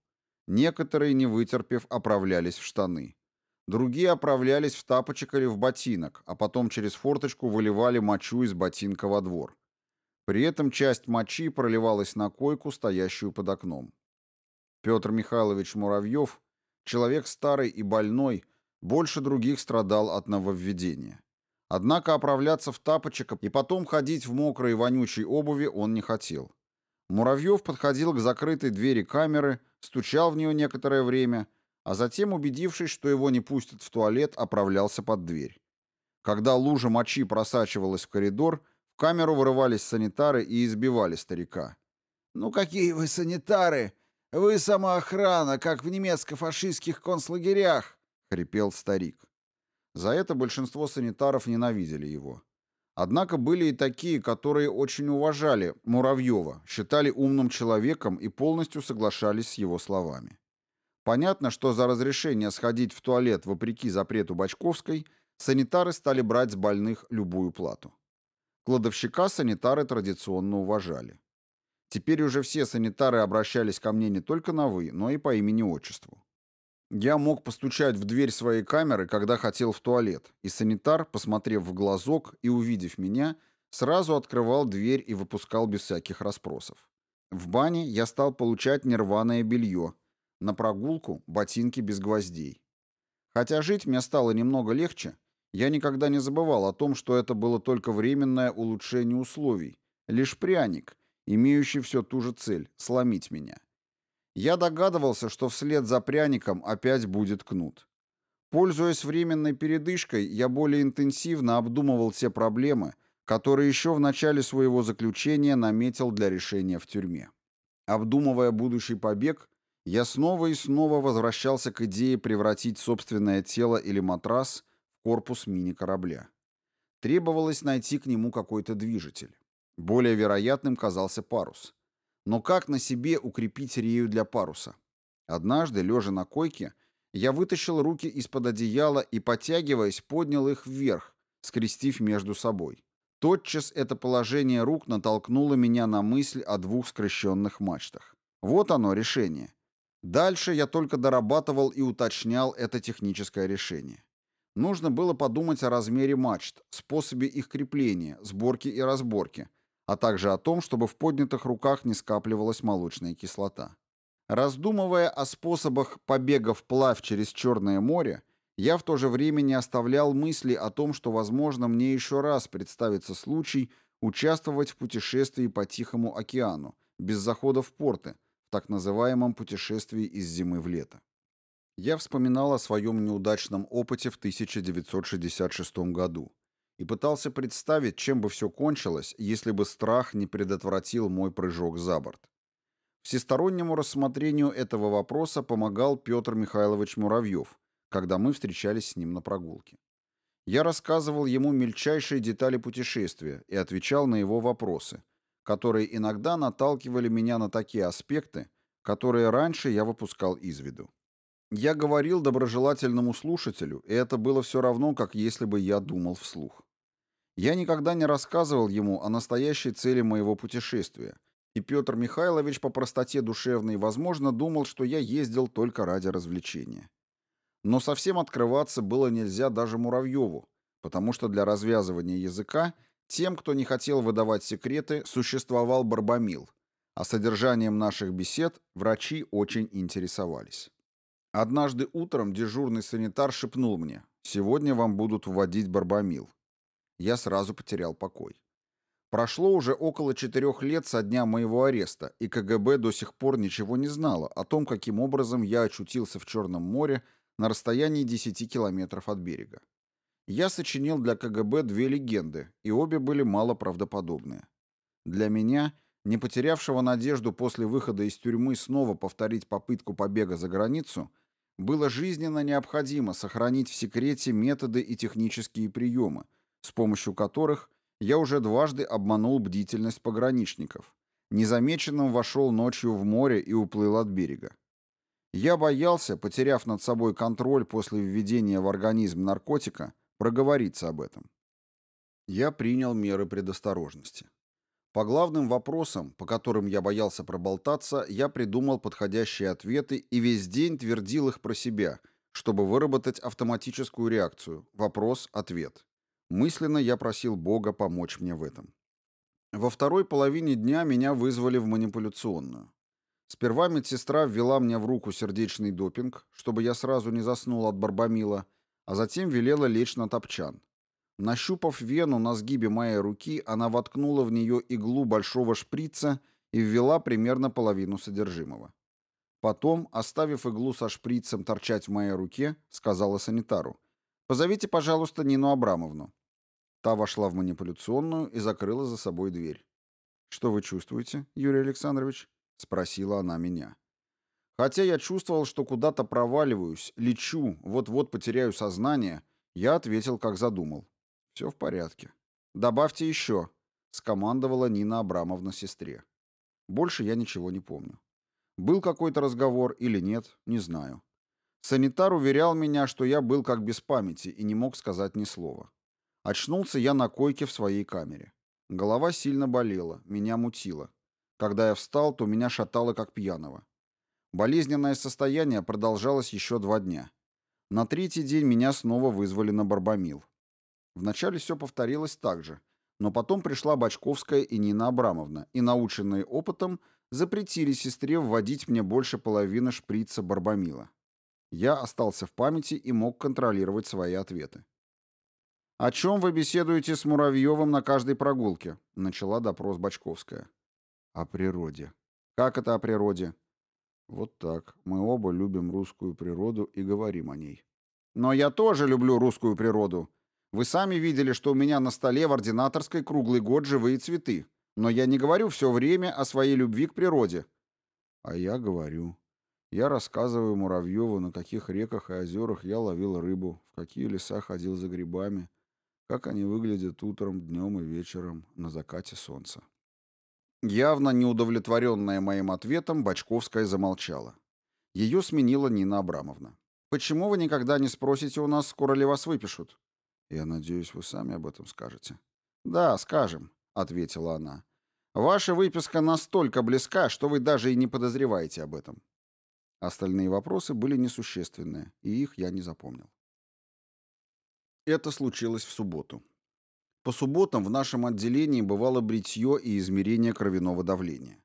Некоторые, не вытерпев, оправлялись в штаны. Другие оправлялись в тапочек или в ботинок, а потом через форточку выливали мочу из ботинка во двор. При этом часть мочи проливалась на койку, стоящую под окном. Петр Михайлович Муравьев, человек старый и больной, больше других страдал от нововведения. Однако оправляться в тапочек и потом ходить в мокрой вонючей обуви он не хотел. Муравьев подходил к закрытой двери камеры, стучал в нее некоторое время, а затем, убедившись, что его не пустят в туалет, оправлялся под дверь. Когда лужа мочи просачивалась в коридор, камеру вырывались санитары и избивали старика. «Ну какие вы санитары! «Вы самоохрана, как в немецко-фашистских концлагерях!» — хрипел старик. За это большинство санитаров ненавидели его. Однако были и такие, которые очень уважали Муравьева, считали умным человеком и полностью соглашались с его словами. Понятно, что за разрешение сходить в туалет вопреки запрету Бачковской санитары стали брать с больных любую плату. Кладовщика санитары традиционно уважали. Теперь уже все санитары обращались ко мне не только на «вы», но и по имени-отчеству. Я мог постучать в дверь своей камеры, когда хотел в туалет, и санитар, посмотрев в глазок и увидев меня, сразу открывал дверь и выпускал без всяких расспросов. В бане я стал получать нерваное белье, на прогулку – ботинки без гвоздей. Хотя жить мне стало немного легче, я никогда не забывал о том, что это было только временное улучшение условий, лишь пряник – имеющий все ту же цель – сломить меня. Я догадывался, что вслед за пряником опять будет кнут. Пользуясь временной передышкой, я более интенсивно обдумывал те проблемы, которые еще в начале своего заключения наметил для решения в тюрьме. Обдумывая будущий побег, я снова и снова возвращался к идее превратить собственное тело или матрас корпус мини-корабля. Требовалось найти к нему какой-то движитель. Более вероятным казался парус. Но как на себе укрепить рею для паруса? Однажды, лежа на койке, я вытащил руки из-под одеяла и, подтягиваясь, поднял их вверх, скрестив между собой. Тотчас это положение рук натолкнуло меня на мысль о двух скрещенных мачтах. Вот оно, решение. Дальше я только дорабатывал и уточнял это техническое решение. Нужно было подумать о размере мачт, способе их крепления, сборки и разборки – а также о том, чтобы в поднятых руках не скапливалась молочная кислота. Раздумывая о способах побега вплавь через Черное море, я в то же время не оставлял мысли о том, что, возможно, мне еще раз представится случай участвовать в путешествии по Тихому океану, без захода в порты, в так называемом путешествии из зимы в лето. Я вспоминал о своем неудачном опыте в 1966 году и пытался представить, чем бы все кончилось, если бы страх не предотвратил мой прыжок за борт. Всестороннему рассмотрению этого вопроса помогал Петр Михайлович Муравьев, когда мы встречались с ним на прогулке. Я рассказывал ему мельчайшие детали путешествия и отвечал на его вопросы, которые иногда наталкивали меня на такие аспекты, которые раньше я выпускал из виду. Я говорил доброжелательному слушателю, и это было все равно, как если бы я думал вслух. Я никогда не рассказывал ему о настоящей цели моего путешествия, и Петр Михайлович по простоте душевной, возможно, думал, что я ездил только ради развлечения. Но совсем открываться было нельзя даже Муравьеву, потому что для развязывания языка тем, кто не хотел выдавать секреты, существовал Барбамил, а содержанием наших бесед врачи очень интересовались. Однажды утром дежурный санитар шепнул мне «Сегодня вам будут вводить Барбамил». Я сразу потерял покой. Прошло уже около четырех лет со дня моего ареста, и КГБ до сих пор ничего не знало о том, каким образом я очутился в Черном море на расстоянии 10 километров от берега. Я сочинил для КГБ две легенды, и обе были мало правдоподобные. Для меня, не потерявшего надежду после выхода из тюрьмы снова повторить попытку побега за границу, было жизненно необходимо сохранить в секрете методы и технические приемы, с помощью которых я уже дважды обманул бдительность пограничников, незамеченным вошел ночью в море и уплыл от берега. Я боялся, потеряв над собой контроль после введения в организм наркотика, проговориться об этом. Я принял меры предосторожности. По главным вопросам, по которым я боялся проболтаться, я придумал подходящие ответы и весь день твердил их про себя, чтобы выработать автоматическую реакцию «вопрос-ответ». Мысленно я просил Бога помочь мне в этом. Во второй половине дня меня вызвали в манипуляционную. Сперва медсестра ввела мне в руку сердечный допинг, чтобы я сразу не заснул от барбамила, а затем велела лечь на топчан. Нащупав вену на сгибе моей руки, она воткнула в нее иглу большого шприца и ввела примерно половину содержимого. Потом, оставив иглу со шприцем торчать в моей руке, сказала санитару, «Позовите, пожалуйста, Нину Абрамовну». Та вошла в манипуляционную и закрыла за собой дверь. «Что вы чувствуете, Юрий Александрович?» спросила она меня. Хотя я чувствовал, что куда-то проваливаюсь, лечу, вот-вот потеряю сознание, я ответил, как задумал. Все в порядке. Добавьте еще, скомандовала Нина Абрамовна сестре. Больше я ничего не помню. Был какой-то разговор или нет, не знаю. Санитар уверял меня, что я был как без памяти и не мог сказать ни слова. Очнулся я на койке в своей камере. Голова сильно болела, меня мутило. Когда я встал, то меня шатало как пьяного. Болезненное состояние продолжалось еще два дня. На третий день меня снова вызвали на Барбамил. Вначале все повторилось так же, но потом пришла Бачковская и Нина Абрамовна, и, наученные опытом, запретили сестре вводить мне больше половины шприца Барбамила. Я остался в памяти и мог контролировать свои ответы. «О чем вы беседуете с Муравьевым на каждой прогулке?» — начала допрос Бачковская. О природе. Как это о природе? Вот так. Мы оба любим русскую природу и говорим о ней. Но я тоже люблю русскую природу. Вы сами видели, что у меня на столе в ординаторской круглый год живые цветы. Но я не говорю все время о своей любви к природе. А я говорю. Я рассказываю Муравьеву, на каких реках и озерах я ловил рыбу, в какие леса ходил за грибами, как они выглядят утром, днем и вечером на закате солнца. Явно неудовлетворенная моим ответом, Бочковская замолчала. Ее сменила Нина Абрамовна. «Почему вы никогда не спросите у нас, скоро ли вас выпишут?» «Я надеюсь, вы сами об этом скажете». «Да, скажем», — ответила она. «Ваша выписка настолько близка, что вы даже и не подозреваете об этом». Остальные вопросы были несущественные, и их я не запомнил. Это случилось в субботу. По субботам в нашем отделении бывало бритье и измерение кровяного давления.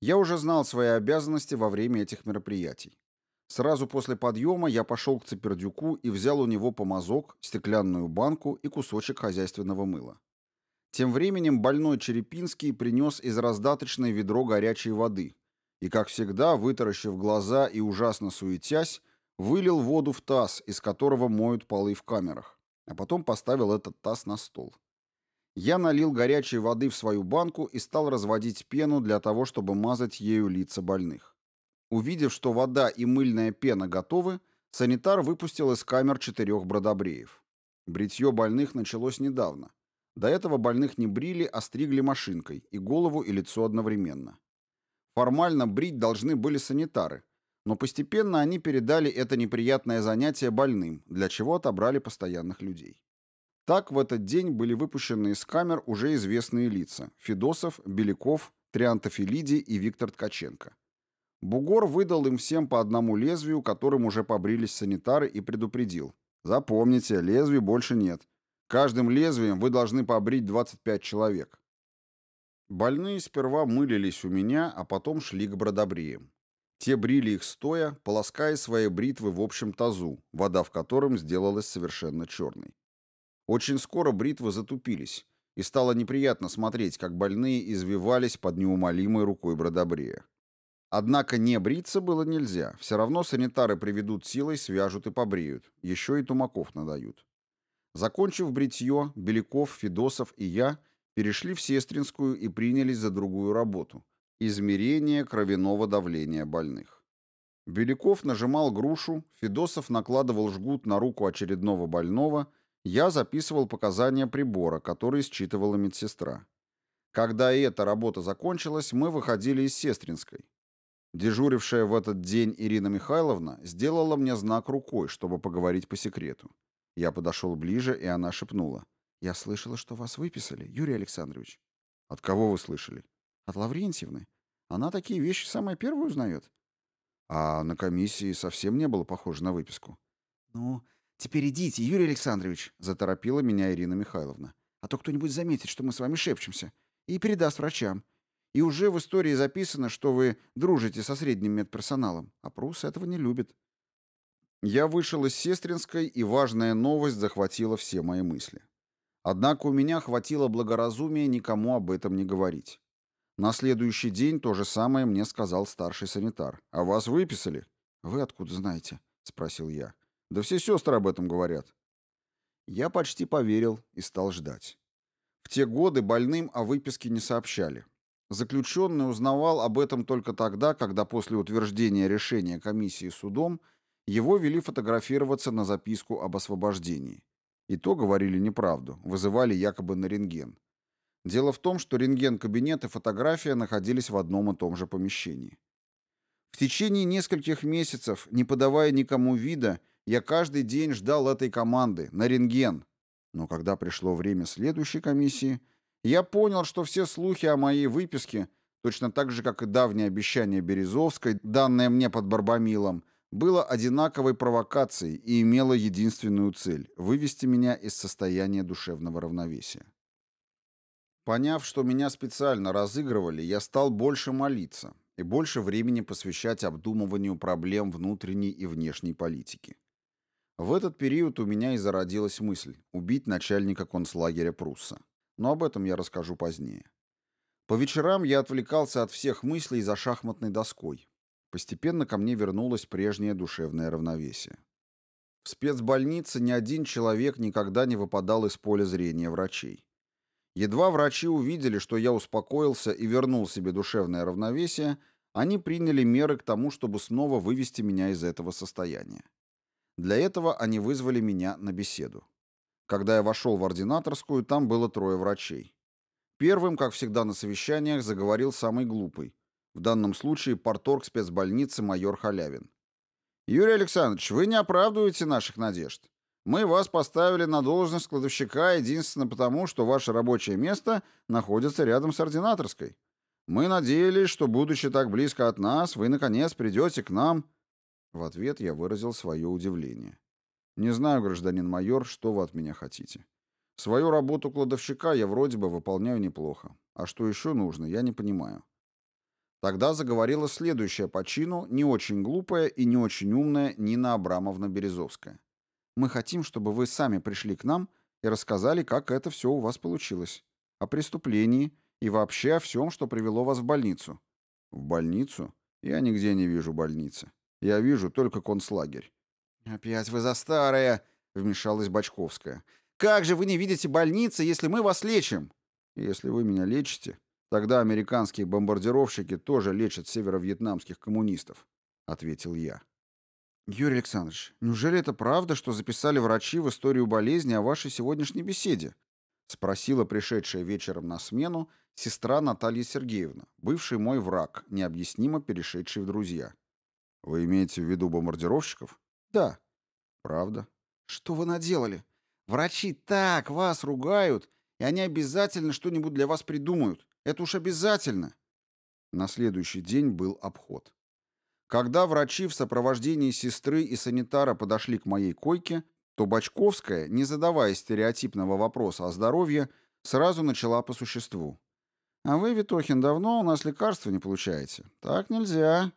Я уже знал свои обязанности во время этих мероприятий. Сразу после подъема я пошел к Цепердюку и взял у него помазок, стеклянную банку и кусочек хозяйственного мыла. Тем временем больной Черепинский принес из раздаточной ведро горячей воды и, как всегда, вытаращив глаза и ужасно суетясь, вылил воду в таз, из которого моют полы в камерах, а потом поставил этот таз на стол. Я налил горячей воды в свою банку и стал разводить пену для того, чтобы мазать ею лица больных. Увидев, что вода и мыльная пена готовы, санитар выпустил из камер четырех бродобреев. Бритье больных началось недавно. До этого больных не брили, а стригли машинкой, и голову, и лицо одновременно. Формально брить должны были санитары, но постепенно они передали это неприятное занятие больным, для чего отобрали постоянных людей. Так в этот день были выпущены из камер уже известные лица – Федосов, Беляков, Триантофилиди и Виктор Ткаченко. Бугор выдал им всем по одному лезвию, которым уже побрились санитары, и предупредил. «Запомните, лезвий больше нет. Каждым лезвием вы должны побрить 25 человек». Больные сперва мылились у меня, а потом шли к бродобреям. Те брили их стоя, полоская свои бритвы в общем тазу, вода в котором сделалась совершенно черной. Очень скоро бритвы затупились, и стало неприятно смотреть, как больные извивались под неумолимой рукой Бродобрея. Однако не бриться было нельзя, все равно санитары приведут силой, свяжут и побреют, еще и тумаков надают. Закончив бритье, Беляков, Федосов и я перешли в Сестринскую и принялись за другую работу – измерение кровяного давления больных. Беляков нажимал грушу, Федосов накладывал жгут на руку очередного больного – я записывал показания прибора, который считывала медсестра. Когда эта работа закончилась, мы выходили из Сестринской. Дежурившая в этот день Ирина Михайловна сделала мне знак рукой, чтобы поговорить по секрету. Я подошел ближе, и она шепнула. «Я слышала, что вас выписали, Юрий Александрович». «От кого вы слышали?» «От Лаврентьевны. Она такие вещи самая первая узнает». А на комиссии совсем не было похоже на выписку. «Ну, «Теперь идите, Юрий Александрович», — заторопила меня Ирина Михайловна. «А то кто-нибудь заметит, что мы с вами шепчемся, и передаст врачам. И уже в истории записано, что вы дружите со средним медперсоналом, а Прус этого не любит». Я вышел из Сестринской, и важная новость захватила все мои мысли. Однако у меня хватило благоразумия никому об этом не говорить. На следующий день то же самое мне сказал старший санитар. «А вас выписали?» «Вы откуда знаете?» — спросил я. Да все сестры об этом говорят. Я почти поверил и стал ждать. В те годы больным о выписке не сообщали. Заключенный узнавал об этом только тогда, когда после утверждения решения комиссии судом его вели фотографироваться на записку об освобождении. И то говорили неправду, вызывали якобы на рентген. Дело в том, что рентген-кабинет и фотография находились в одном и том же помещении. В течение нескольких месяцев, не подавая никому вида, я каждый день ждал этой команды, на рентген. Но когда пришло время следующей комиссии, я понял, что все слухи о моей выписке, точно так же, как и давнее обещание Березовской, данное мне под Барбамилом, было одинаковой провокацией и имело единственную цель – вывести меня из состояния душевного равновесия. Поняв, что меня специально разыгрывали, я стал больше молиться и больше времени посвящать обдумыванию проблем внутренней и внешней политики. В этот период у меня и зародилась мысль убить начальника концлагеря Прусса. Но об этом я расскажу позднее. По вечерам я отвлекался от всех мыслей за шахматной доской. Постепенно ко мне вернулось прежнее душевное равновесие. В спецбольнице ни один человек никогда не выпадал из поля зрения врачей. Едва врачи увидели, что я успокоился и вернул себе душевное равновесие, они приняли меры к тому, чтобы снова вывести меня из этого состояния. Для этого они вызвали меня на беседу. Когда я вошел в ординаторскую, там было трое врачей. Первым, как всегда на совещаниях, заговорил самый глупый. В данном случае порторг спецбольницы майор Халявин. «Юрий Александрович, вы не оправдываете наших надежд. Мы вас поставили на должность кладовщика единственно потому, что ваше рабочее место находится рядом с ординаторской. Мы надеялись, что, будучи так близко от нас, вы, наконец, придете к нам...» В ответ я выразил свое удивление. «Не знаю, гражданин майор, что вы от меня хотите. Свою работу кладовщика я вроде бы выполняю неплохо. А что еще нужно, я не понимаю». Тогда заговорила следующая по чину, не очень глупая и не очень умная Нина Абрамовна Березовская. «Мы хотим, чтобы вы сами пришли к нам и рассказали, как это все у вас получилось. О преступлении и вообще о всем, что привело вас в больницу». «В больницу? Я нигде не вижу больницы. Я вижу только концлагерь». «Опять вы за старое!» — вмешалась Бочковская. «Как же вы не видите больницы, если мы вас лечим?» «Если вы меня лечите, тогда американские бомбардировщики тоже лечат северо-вьетнамских коммунистов», — ответил я. Юрий Александрович, неужели это правда, что записали врачи в историю болезни о вашей сегодняшней беседе? Спросила пришедшая вечером на смену сестра Наталья Сергеевна, бывший мой враг, необъяснимо перешедший в друзья. Вы имеете в виду бомбардировщиков? Да. Правда? Что вы наделали? Врачи так вас ругают, и они обязательно что-нибудь для вас придумают. Это уж обязательно. На следующий день был обход. Когда врачи в сопровождении сестры и санитара подошли к моей койке, то Бочковская, не задавая стереотипного вопроса о здоровье, сразу начала по существу. «А вы, Витохин, давно у нас лекарства не получаете. Так нельзя.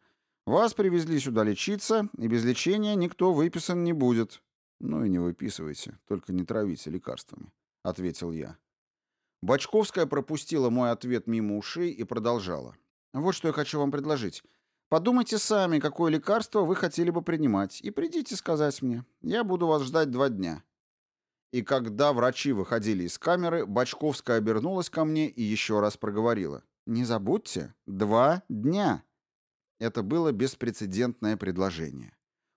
Вас привезли сюда лечиться, и без лечения никто выписан не будет». «Ну и не выписывайте, только не травите лекарствами», — ответил я. Бочковская пропустила мой ответ мимо ушей и продолжала. «Вот что я хочу вам предложить. Подумайте сами, какое лекарство вы хотели бы принимать, и придите сказать мне. Я буду вас ждать два дня». И когда врачи выходили из камеры, Бочковская обернулась ко мне и еще раз проговорила. «Не забудьте, два дня». Это было беспрецедентное предложение.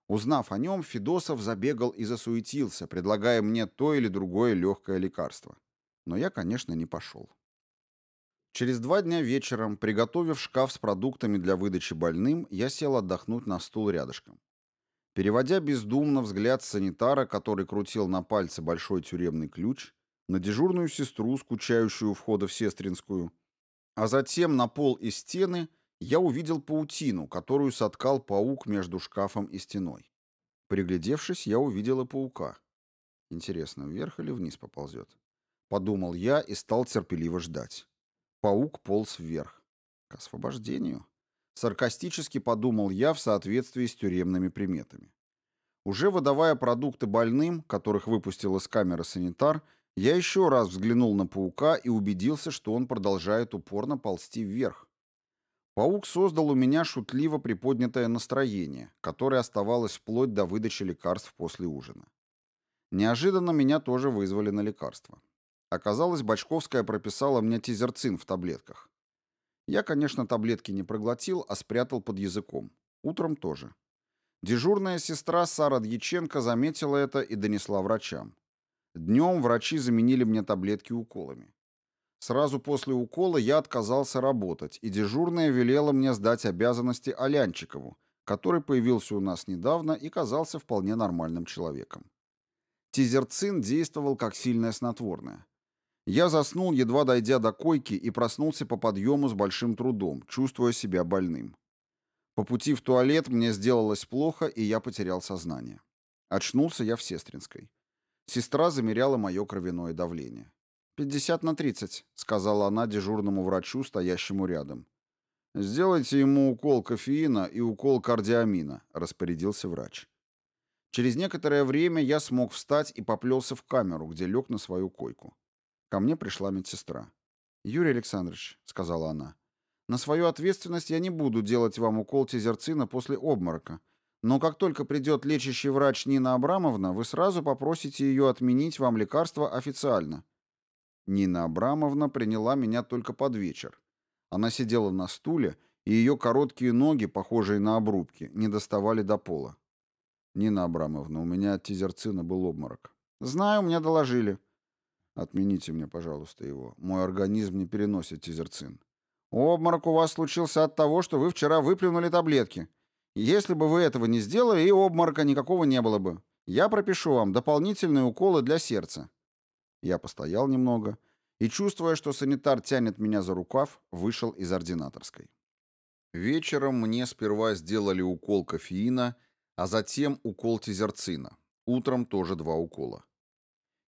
Узнав о нем, Федосов забегал и засуетился, предлагая мне то или другое легкое лекарство. Но я, конечно, не пошел. Через два дня вечером, приготовив шкаф с продуктами для выдачи больным, я сел отдохнуть на стул рядышком. Переводя бездумно взгляд санитара, который крутил на пальце большой тюремный ключ, на дежурную сестру, скучающую у входа в сестринскую, а затем на пол и стены, я увидел паутину, которую соткал паук между шкафом и стеной. Приглядевшись, я увидел и паука. Интересно, вверх или вниз поползет? Подумал я и стал терпеливо ждать. Паук полз вверх. К освобождению. Саркастически подумал я в соответствии с тюремными приметами. Уже выдавая продукты больным, которых выпустил из камеры санитар, я еще раз взглянул на паука и убедился, что он продолжает упорно ползти вверх. Паук создал у меня шутливо приподнятое настроение, которое оставалось вплоть до выдачи лекарств после ужина. Неожиданно меня тоже вызвали на лекарство. Оказалось, Бочковская прописала мне тизерцин в таблетках. Я, конечно, таблетки не проглотил, а спрятал под языком. Утром тоже. Дежурная сестра Сара Дьяченко заметила это и донесла врачам. Днем врачи заменили мне таблетки уколами. Сразу после укола я отказался работать, и дежурная велела мне сдать обязанности Алянчикову, который появился у нас недавно и казался вполне нормальным человеком. Тизерцин действовал как сильное снотворное. Я заснул, едва дойдя до койки, и проснулся по подъему с большим трудом, чувствуя себя больным. По пути в туалет мне сделалось плохо, и я потерял сознание. Очнулся я в Сестринской. Сестра замеряла мое кровяное давление. «Пятьдесят на тридцать», — сказала она дежурному врачу, стоящему рядом. «Сделайте ему укол кофеина и укол кардиамина», — распорядился врач. Через некоторое время я смог встать и поплелся в камеру, где лег на свою койку. Ко мне пришла медсестра. «Юрий Александрович», — сказала она, — «на свою ответственность я не буду делать вам укол тизерцина после обморока, но как только придет лечащий врач Нина Абрамовна, вы сразу попросите ее отменить вам лекарство официально». Нина Абрамовна приняла меня только под вечер. Она сидела на стуле, и ее короткие ноги, похожие на обрубки, не доставали до пола. «Нина Абрамовна, у меня от тизерцина был обморок». «Знаю, мне доложили», Отмените мне, пожалуйста, его. Мой организм не переносит тизерцин. Обморок у вас случился от того, что вы вчера выплюнули таблетки. Если бы вы этого не сделали, и обморока никакого не было бы. Я пропишу вам дополнительные уколы для сердца. Я постоял немного и, чувствуя, что санитар тянет меня за рукав, вышел из ординаторской. Вечером мне сперва сделали укол кофеина, а затем укол тизерцина. Утром тоже два укола.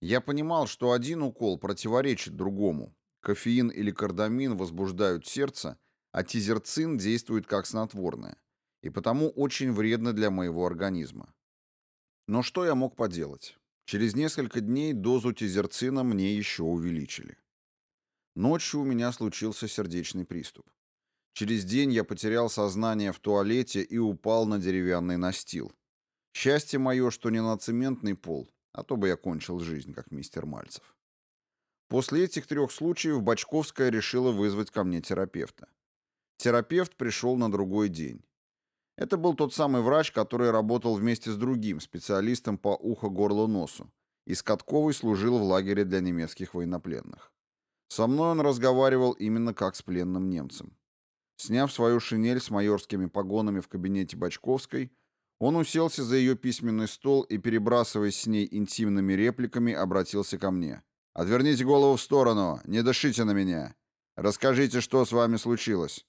Я понимал, что один укол противоречит другому. Кофеин или кардамин возбуждают сердце, а тизерцин действует как снотворное, и потому очень вредно для моего организма. Но что я мог поделать? Через несколько дней дозу тизерцина мне еще увеличили. Ночью у меня случился сердечный приступ. Через день я потерял сознание в туалете и упал на деревянный настил. Счастье мое, что не на цементный пол, а то бы я кончил жизнь, как мистер Мальцев. После этих трех случаев Бочковская решила вызвать ко мне терапевта. Терапевт пришел на другой день. Это был тот самый врач, который работал вместе с другим специалистом по ухо-горло-носу, и с Катковой служил в лагере для немецких военнопленных. Со мной он разговаривал именно как с пленным немцем. Сняв свою шинель с майорскими погонами в кабинете Бачковской, он уселся за ее письменный стол и, перебрасываясь с ней интимными репликами, обратился ко мне. «Отверните голову в сторону, не дышите на меня. Расскажите, что с вами случилось».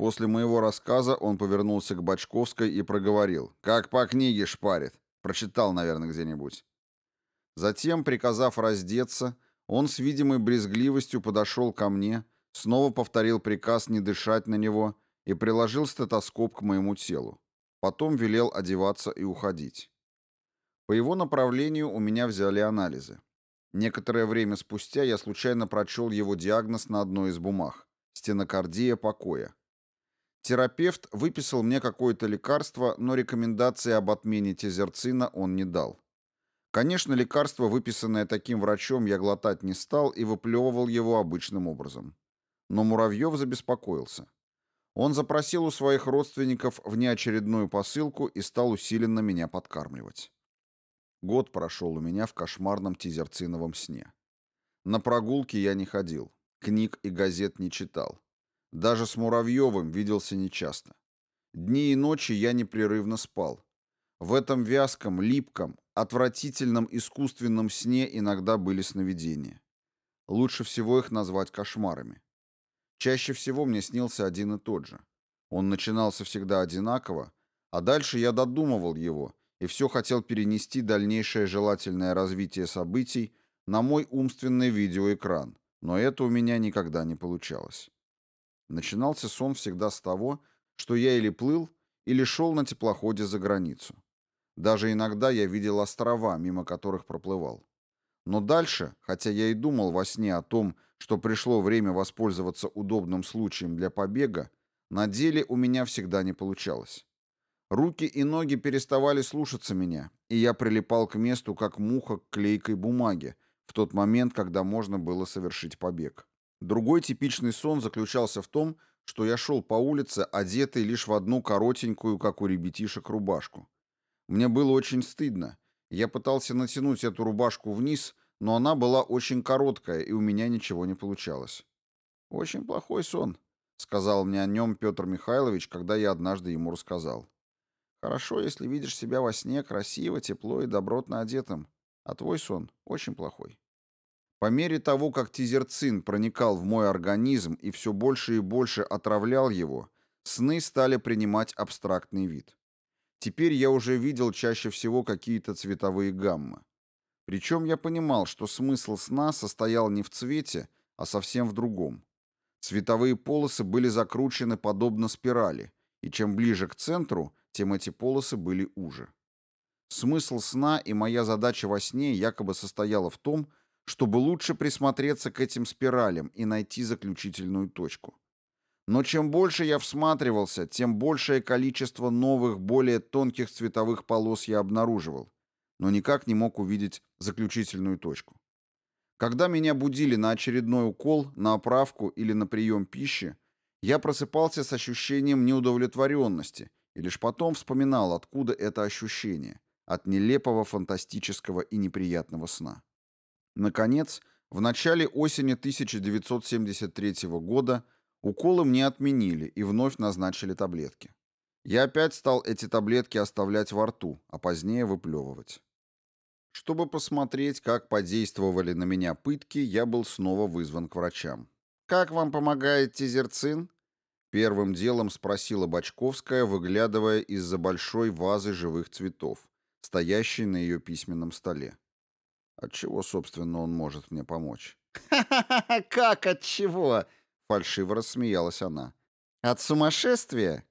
После моего рассказа он повернулся к Бачковской и проговорил. «Как по книге шпарит. Прочитал, наверное, где-нибудь». Затем, приказав раздеться, он с видимой брезгливостью подошел ко мне, снова повторил приказ не дышать на него и приложил стетоскоп к моему телу. Потом велел одеваться и уходить. По его направлению у меня взяли анализы. Некоторое время спустя я случайно прочел его диагноз на одной из бумаг – стенокардия покоя. Терапевт выписал мне какое-то лекарство, но рекомендации об отмене тизерцина он не дал. Конечно, лекарство, выписанное таким врачом, я глотать не стал и выплевывал его обычным образом. Но Муравьев забеспокоился. Он запросил у своих родственников внеочередную посылку и стал усиленно меня подкармливать. Год прошел у меня в кошмарном тизерциновом сне. На прогулки я не ходил, книг и газет не читал. Даже с Муравьевым виделся нечасто. Дни и ночи я непрерывно спал. В этом вязком, липком, отвратительном искусственном сне иногда были сновидения. Лучше всего их назвать кошмарами. Чаще всего мне снился один и тот же. Он начинался всегда одинаково, а дальше я додумывал его и все хотел перенести дальнейшее желательное развитие событий на мой умственный видеоэкран, но это у меня никогда не получалось. Начинался сон всегда с того, что я или плыл, или шел на теплоходе за границу. Даже иногда я видел острова, мимо которых проплывал. Но дальше, хотя я и думал во сне о том, что пришло время воспользоваться удобным случаем для побега, на деле у меня всегда не получалось. Руки и ноги переставали слушаться меня, и я прилипал к месту, как муха к клейкой бумаге, в тот момент, когда можно было совершить побег. Другой типичный сон заключался в том, что я шел по улице, одетый лишь в одну коротенькую, как у ребятишек, рубашку. Мне было очень стыдно. Я пытался натянуть эту рубашку вниз, но она была очень короткая, и у меня ничего не получалось. «Очень плохой сон», — сказал мне о нем Петр Михайлович, когда я однажды ему рассказал. «Хорошо, если видишь себя во сне красиво, тепло и добротно одетым, а твой сон очень плохой». По мере того, как тизерцин проникал в мой организм и все больше и больше отравлял его, сны стали принимать абстрактный вид. Теперь я уже видел чаще всего какие-то цветовые гаммы. Причем я понимал, что смысл сна состоял не в цвете, а совсем в другом. Цветовые полосы были закручены подобно спирали, и чем ближе к центру, тем эти полосы были уже. Смысл сна и моя задача во сне якобы состояла в том, чтобы лучше присмотреться к этим спиралям и найти заключительную точку. Но чем больше я всматривался, тем большее количество новых, более тонких цветовых полос я обнаруживал, но никак не мог увидеть заключительную точку. Когда меня будили на очередной укол, на оправку или на прием пищи, я просыпался с ощущением неудовлетворенности и лишь потом вспоминал, откуда это ощущение, от нелепого, фантастического и неприятного сна. Наконец, в начале осени 1973 года Уколы мне отменили и вновь назначили таблетки. Я опять стал эти таблетки оставлять во рту, а позднее выплевывать. Чтобы посмотреть, как подействовали на меня пытки, я был снова вызван к врачам. «Как вам помогает тизерцин?» Первым делом спросила Бочковская, выглядывая из-за большой вазы живых цветов, стоящей на ее письменном столе. От чего, собственно, он может мне помочь? «Ха-ха-ха! Как от чего? Фальшиво рассмеялась она. От сумасшествия?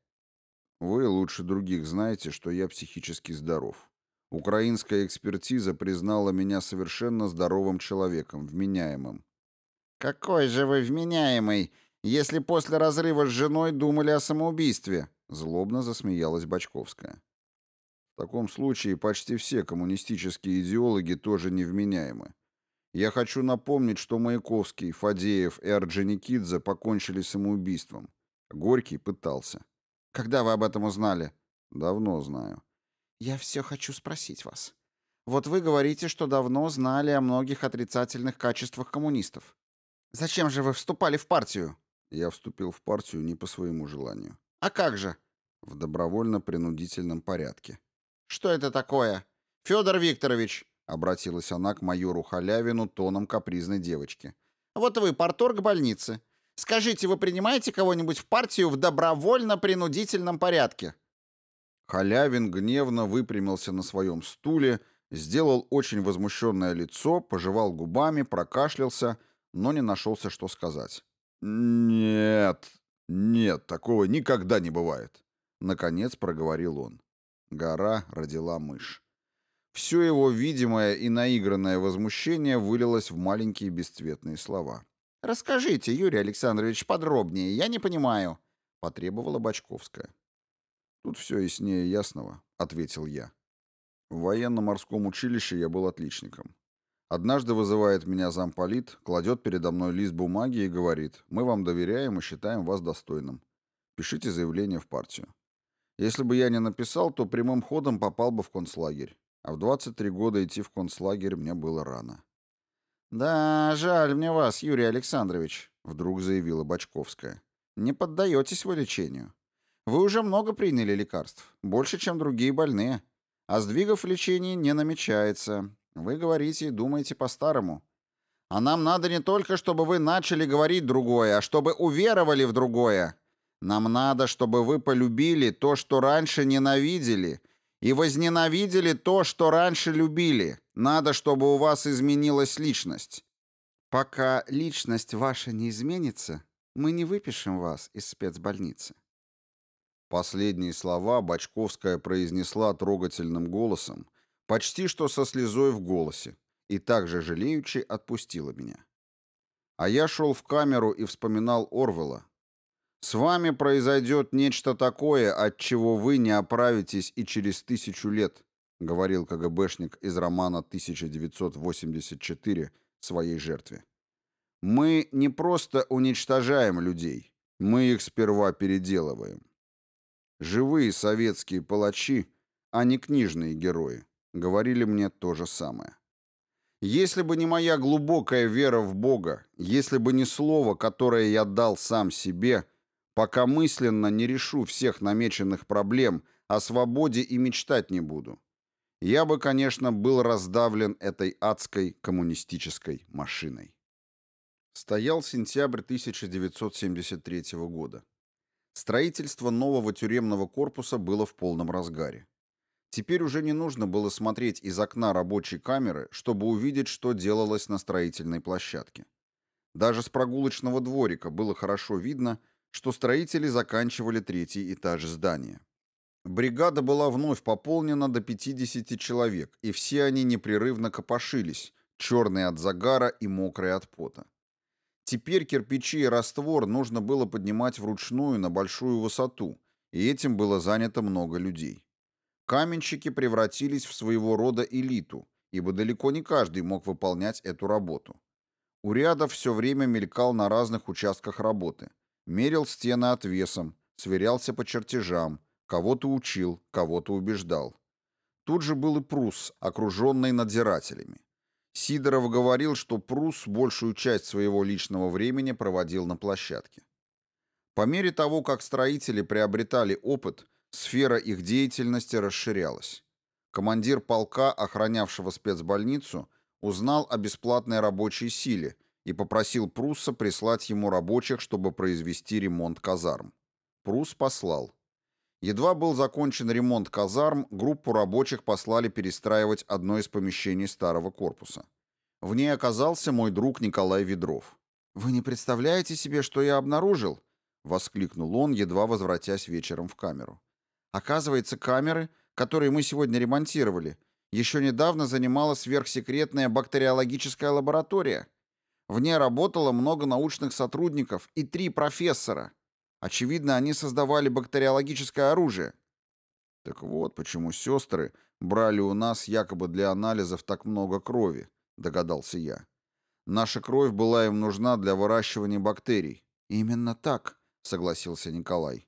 Вы лучше других знаете, что я психически здоров. Украинская экспертиза признала меня совершенно здоровым человеком, вменяемым. Какой же вы вменяемый, если после разрыва с женой думали о самоубийстве? Злобно засмеялась Бочковская. В таком случае почти все коммунистические идеологи тоже невменяемы. Я хочу напомнить, что Маяковский, Фадеев и Орджоникидзе покончили самоубийством. Горький пытался. Когда вы об этом узнали? Давно знаю. Я все хочу спросить вас. Вот вы говорите, что давно знали о многих отрицательных качествах коммунистов. Зачем же вы вступали в партию? Я вступил в партию не по своему желанию. А как же? В добровольно-принудительном порядке. Что это такое? Федор Викторович, обратилась она к майору Халявину тоном капризной девочки. Вот вы порторг больницы. Скажите, вы принимаете кого-нибудь в партию в добровольно-принудительном порядке? Халявин гневно выпрямился на своем стуле, сделал очень возмущенное лицо, пожевал губами, прокашлялся, но не нашелся, что сказать. «Нет, нет, такого никогда не бывает», — наконец проговорил он. Гора родила мышь. Все его видимое и наигранное возмущение вылилось в маленькие бесцветные слова. «Расскажите, Юрий Александрович, подробнее, я не понимаю», — потребовала Бочковская. «Тут все яснее ясного», — ответил я. В военно-морском училище я был отличником. Однажды вызывает меня замполит, кладет передо мной лист бумаги и говорит, мы вам доверяем и считаем вас достойным. Пишите заявление в партию. Если бы я не написал, то прямым ходом попал бы в концлагерь. А в 23 года идти в концлагерь мне было рано. «Да, жаль мне вас, Юрий Александрович», — вдруг заявила Бочковская. «Не поддаетесь вы лечению. Вы уже много приняли лекарств, больше, чем другие больные. А сдвигов в лечении не намечается. Вы говорите и думаете по-старому. А нам надо не только, чтобы вы начали говорить другое, а чтобы уверовали в другое. Нам надо, чтобы вы полюбили то, что раньше ненавидели, и возненавидели то, что раньше любили. Надо, чтобы у вас изменилась личность. Пока личность ваша не изменится, мы не выпишем вас из спецбольницы. Последние слова Бочковская произнесла трогательным голосом, почти что со слезой в голосе, и также жалеючи отпустила меня. А я шел в камеру и вспоминал Орвела. «С вами произойдет нечто такое, от чего вы не оправитесь и через тысячу лет», говорил КГБшник из романа 1984 своей жертве. «Мы не просто уничтожаем людей, мы их сперва переделываем. Живые советские палачи, а не книжные герои, говорили мне то же самое. Если бы не моя глубокая вера в Бога, если бы не слово, которое я дал сам себе, пока мысленно не решу всех намеченных проблем, о свободе и мечтать не буду, я бы, конечно, был раздавлен этой адской коммунистической машиной. Стоял сентябрь 1973 года. Строительство нового тюремного корпуса было в полном разгаре. Теперь уже не нужно было смотреть из окна рабочей камеры, чтобы увидеть, что делалось на строительной площадке. Даже с прогулочного дворика было хорошо видно, что строители заканчивали третий этаж здания. Бригада была вновь пополнена до 50 человек, и все они непрерывно копошились, черные от загара и мокрые от пота. Теперь кирпичи и раствор нужно было поднимать вручную на большую высоту, и этим было занято много людей. Каменщики превратились в своего рода элиту, ибо далеко не каждый мог выполнять эту работу. Урядов все время мелькал на разных участках работы, мерил стены отвесом, сверялся по чертежам, кого-то учил, кого-то убеждал. Тут же был и Прус, окруженный надзирателями. Сидоров говорил, что Прус большую часть своего личного времени проводил на площадке. По мере того, как строители приобретали опыт, сфера их деятельности расширялась. Командир полка, охранявшего спецбольницу, узнал о бесплатной рабочей силе и попросил Прусса прислать ему рабочих, чтобы произвести ремонт казарм. Прус послал. Едва был закончен ремонт казарм, группу рабочих послали перестраивать одно из помещений старого корпуса. В ней оказался мой друг Николай Ведров. «Вы не представляете себе, что я обнаружил?» — воскликнул он, едва возвратясь вечером в камеру. «Оказывается, камеры, которые мы сегодня ремонтировали, еще недавно занимала сверхсекретная бактериологическая лаборатория. В ней работало много научных сотрудников и три профессора. Очевидно, они создавали бактериологическое оружие. Так вот, почему сестры брали у нас якобы для анализов так много крови, догадался я. Наша кровь была им нужна для выращивания бактерий. Именно так, согласился Николай.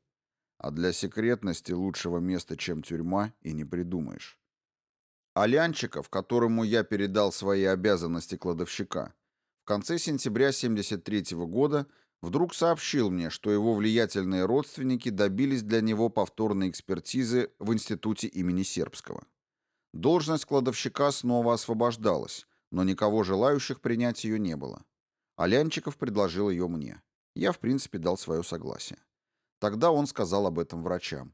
А для секретности лучшего места, чем тюрьма, и не придумаешь. Алянчиков, которому я передал свои обязанности кладовщика, конце сентября 73 -го года вдруг сообщил мне, что его влиятельные родственники добились для него повторной экспертизы в институте имени Сербского. Должность кладовщика снова освобождалась, но никого желающих принять ее не было. Алянчиков предложил ее мне. Я, в принципе, дал свое согласие. Тогда он сказал об этом врачам.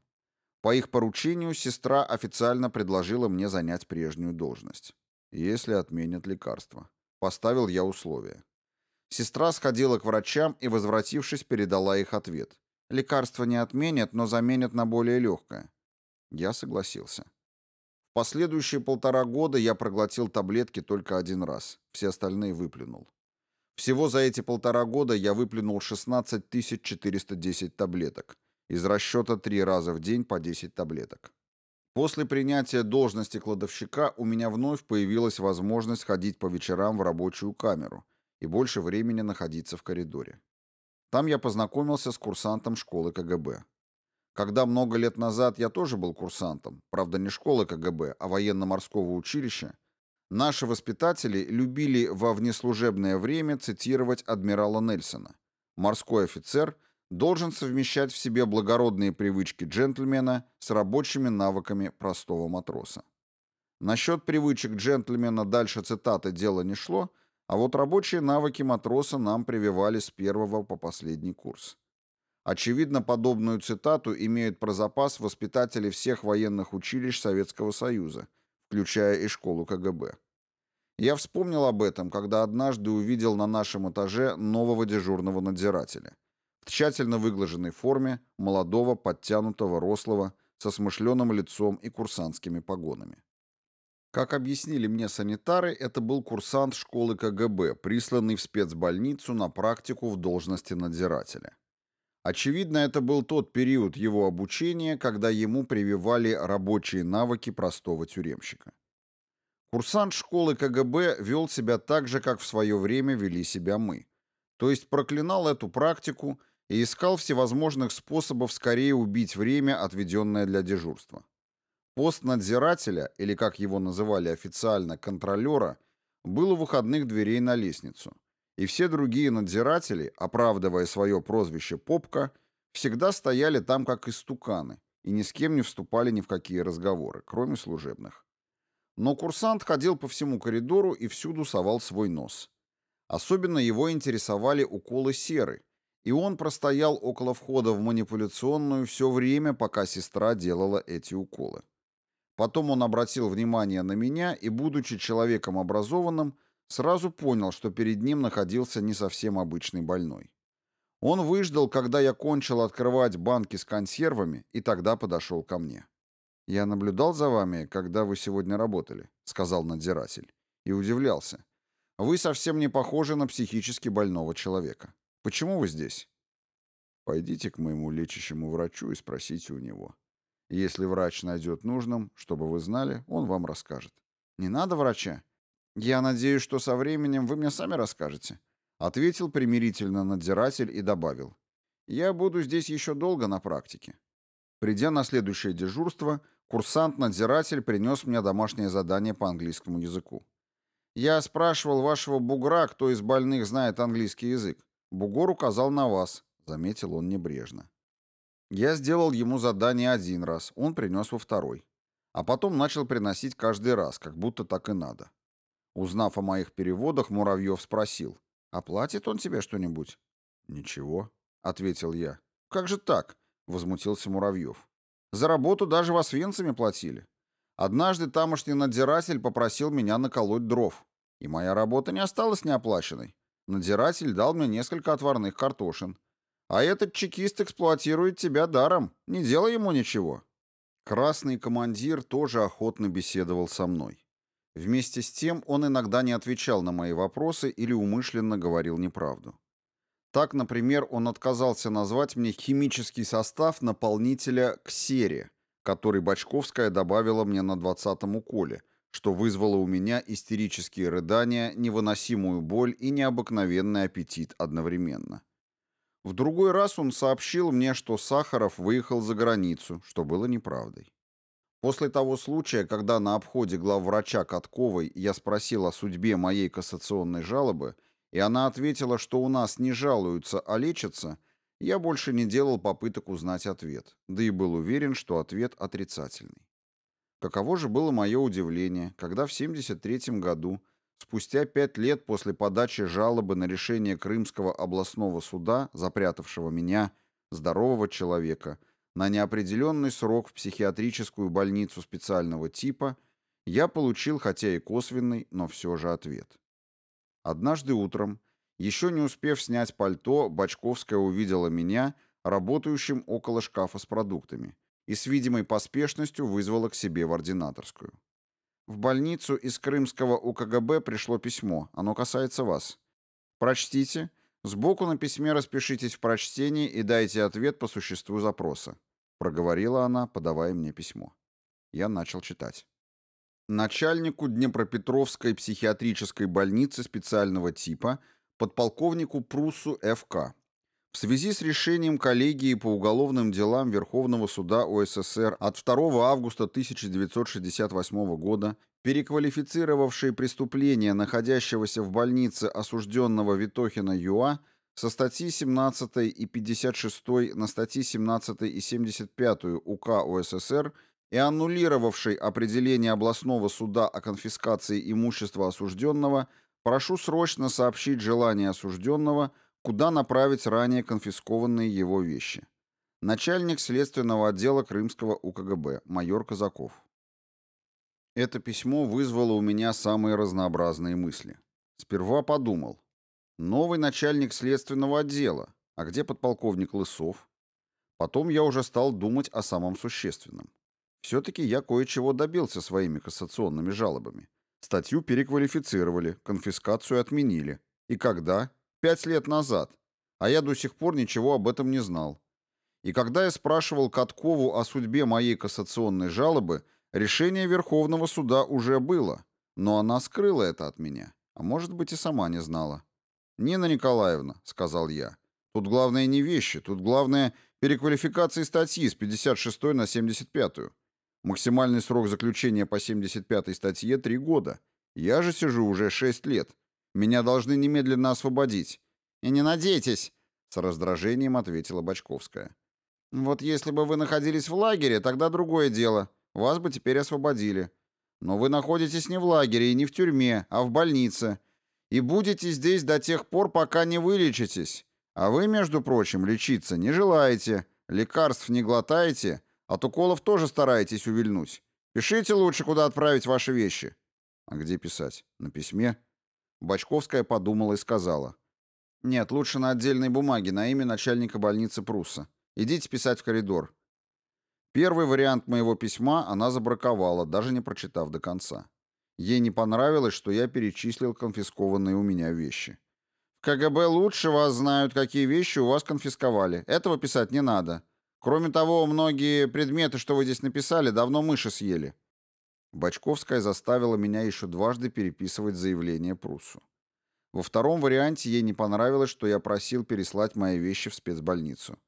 По их поручению сестра официально предложила мне занять прежнюю должность. Если отменят лекарства. Поставил я условия. Сестра сходила к врачам и, возвратившись, передала их ответ. Лекарства не отменят, но заменят на более легкое. Я согласился. В последующие полтора года я проглотил таблетки только один раз. Все остальные выплюнул. Всего за эти полтора года я выплюнул 16 410 таблеток из расчета три раза в день по 10 таблеток. После принятия должности кладовщика у меня вновь появилась возможность ходить по вечерам в рабочую камеру и больше времени находиться в коридоре. Там я познакомился с курсантом школы КГБ. Когда много лет назад я тоже был курсантом, правда не школы КГБ, а военно-морского училища, наши воспитатели любили во внеслужебное время цитировать адмирала Нельсона. Морской офицер – должен совмещать в себе благородные привычки джентльмена с рабочими навыками простого матроса. Насчет привычек джентльмена дальше цитаты «дело не шло», а вот рабочие навыки матроса нам прививали с первого по последний курс. Очевидно, подобную цитату имеют про запас воспитатели всех военных училищ Советского Союза, включая и школу КГБ. Я вспомнил об этом, когда однажды увидел на нашем этаже нового дежурного надзирателя – тщательно выглаженной форме, молодого, подтянутого, рослого, со смышленым лицом и курсантскими погонами. Как объяснили мне санитары, это был курсант школы КГБ, присланный в спецбольницу на практику в должности надзирателя. Очевидно, это был тот период его обучения, когда ему прививали рабочие навыки простого тюремщика. Курсант школы КГБ вел себя так же, как в свое время вели себя мы. То есть проклинал эту практику и искал всевозможных способов скорее убить время, отведенное для дежурства. Пост надзирателя, или как его называли официально, контролера, был у выходных дверей на лестницу, и все другие надзиратели, оправдывая свое прозвище «попка», всегда стояли там как истуканы и ни с кем не вступали ни в какие разговоры, кроме служебных. Но курсант ходил по всему коридору и всюду совал свой нос. Особенно его интересовали уколы серы, и он простоял около входа в манипуляционную все время, пока сестра делала эти уколы. Потом он обратил внимание на меня и, будучи человеком образованным, сразу понял, что перед ним находился не совсем обычный больной. Он выждал, когда я кончил открывать банки с консервами, и тогда подошел ко мне. «Я наблюдал за вами, когда вы сегодня работали», — сказал надзиратель, и удивлялся. «Вы совсем не похожи на психически больного человека. Почему вы здесь? Пойдите к моему лечащему врачу и спросите у него. Если врач найдет нужным, чтобы вы знали, он вам расскажет. Не надо врача. Я надеюсь, что со временем вы мне сами расскажете. Ответил примирительно надзиратель и добавил. Я буду здесь еще долго на практике. Придя на следующее дежурство, курсант-надзиратель принес мне домашнее задание по английскому языку. Я спрашивал вашего бугра, кто из больных знает английский язык. Бугор указал на вас, заметил он небрежно. Я сделал ему задание один раз, он принес во второй. А потом начал приносить каждый раз, как будто так и надо. Узнав о моих переводах, Муравьев спросил, «Оплатит он тебе что-нибудь?» «Ничего», — ответил я. «Как же так?» — возмутился Муравьев. «За работу даже вас венцами платили. Однажды тамошний надзиратель попросил меня наколоть дров, и моя работа не осталась неоплаченной. Надзиратель дал мне несколько отварных картошин. А этот чекист эксплуатирует тебя даром. Не делай ему ничего. Красный командир тоже охотно беседовал со мной. Вместе с тем он иногда не отвечал на мои вопросы или умышленно говорил неправду. Так, например, он отказался назвать мне химический состав наполнителя к сере, который Бочковская добавила мне на двадцатом уколе, что вызвало у меня истерические рыдания, невыносимую боль и необыкновенный аппетит одновременно. В другой раз он сообщил мне, что Сахаров выехал за границу, что было неправдой. После того случая, когда на обходе главврача Катковой я спросил о судьбе моей кассационной жалобы, и она ответила, что у нас не жалуются, а лечатся, я больше не делал попыток узнать ответ, да и был уверен, что ответ отрицательный. Каково же было мое удивление, когда в 1973 году, спустя пять лет после подачи жалобы на решение Крымского областного суда, запрятавшего меня, здорового человека, на неопределенный срок в психиатрическую больницу специального типа, я получил, хотя и косвенный, но все же ответ. Однажды утром, еще не успев снять пальто, Бочковская увидела меня, работающим около шкафа с продуктами, и с видимой поспешностью вызвала к себе в ординаторскую. В больницу из Крымского УКГБ пришло письмо. Оно касается вас. Прочтите. Сбоку на письме распишитесь в прочтении и дайте ответ по существу запроса. Проговорила она, подавая мне письмо. Я начал читать. Начальнику Днепропетровской психиатрической больницы специального типа подполковнику Прусу ФК в связи с решением коллегии по уголовным делам Верховного суда ОССР от 2 августа 1968 года, переквалифицировавшей преступление находящегося в больнице осужденного Витохина ЮА со статьи 17 и 56 на статьи 17 и 75 УК ОССР и аннулировавшей определение областного суда о конфискации имущества осужденного, прошу срочно сообщить желание осужденного – куда направить ранее конфискованные его вещи. Начальник следственного отдела Крымского УКГБ, майор Казаков. Это письмо вызвало у меня самые разнообразные мысли. Сперва подумал. Новый начальник следственного отдела. А где подполковник Лысов? Потом я уже стал думать о самом существенном. Все-таки я кое-чего добился своими кассационными жалобами. Статью переквалифицировали, конфискацию отменили. И когда? Пять лет назад, а я до сих пор ничего об этом не знал. И когда я спрашивал Каткову о судьбе моей кассационной жалобы, решение Верховного суда уже было, но она скрыла это от меня, а может быть и сама не знала. «Нина Николаевна», — сказал я, — «тут главное не вещи, тут главное переквалификация статьи с 56 на 75 -ю. Максимальный срок заключения по 75 статье — три года. Я же сижу уже шесть лет, меня должны немедленно освободить. И не надейтесь, с раздражением ответила Бочковская. Вот если бы вы находились в лагере, тогда другое дело. Вас бы теперь освободили. Но вы находитесь не в лагере и не в тюрьме, а в больнице. И будете здесь до тех пор, пока не вылечитесь. А вы, между прочим, лечиться не желаете, лекарств не глотаете, от уколов тоже стараетесь увильнуть. Пишите лучше, куда отправить ваши вещи. А где писать? На письме? Бочковская подумала и сказала. «Нет, лучше на отдельной бумаге, на имя начальника больницы Прусса. Идите писать в коридор». Первый вариант моего письма она забраковала, даже не прочитав до конца. Ей не понравилось, что я перечислил конфискованные у меня вещи. «В КГБ лучше вас знают, какие вещи у вас конфисковали. Этого писать не надо. Кроме того, многие предметы, что вы здесь написали, давно мыши съели. Бочковская заставила меня еще дважды переписывать заявление Пруссу. Во втором варианте ей не понравилось, что я просил переслать мои вещи в спецбольницу.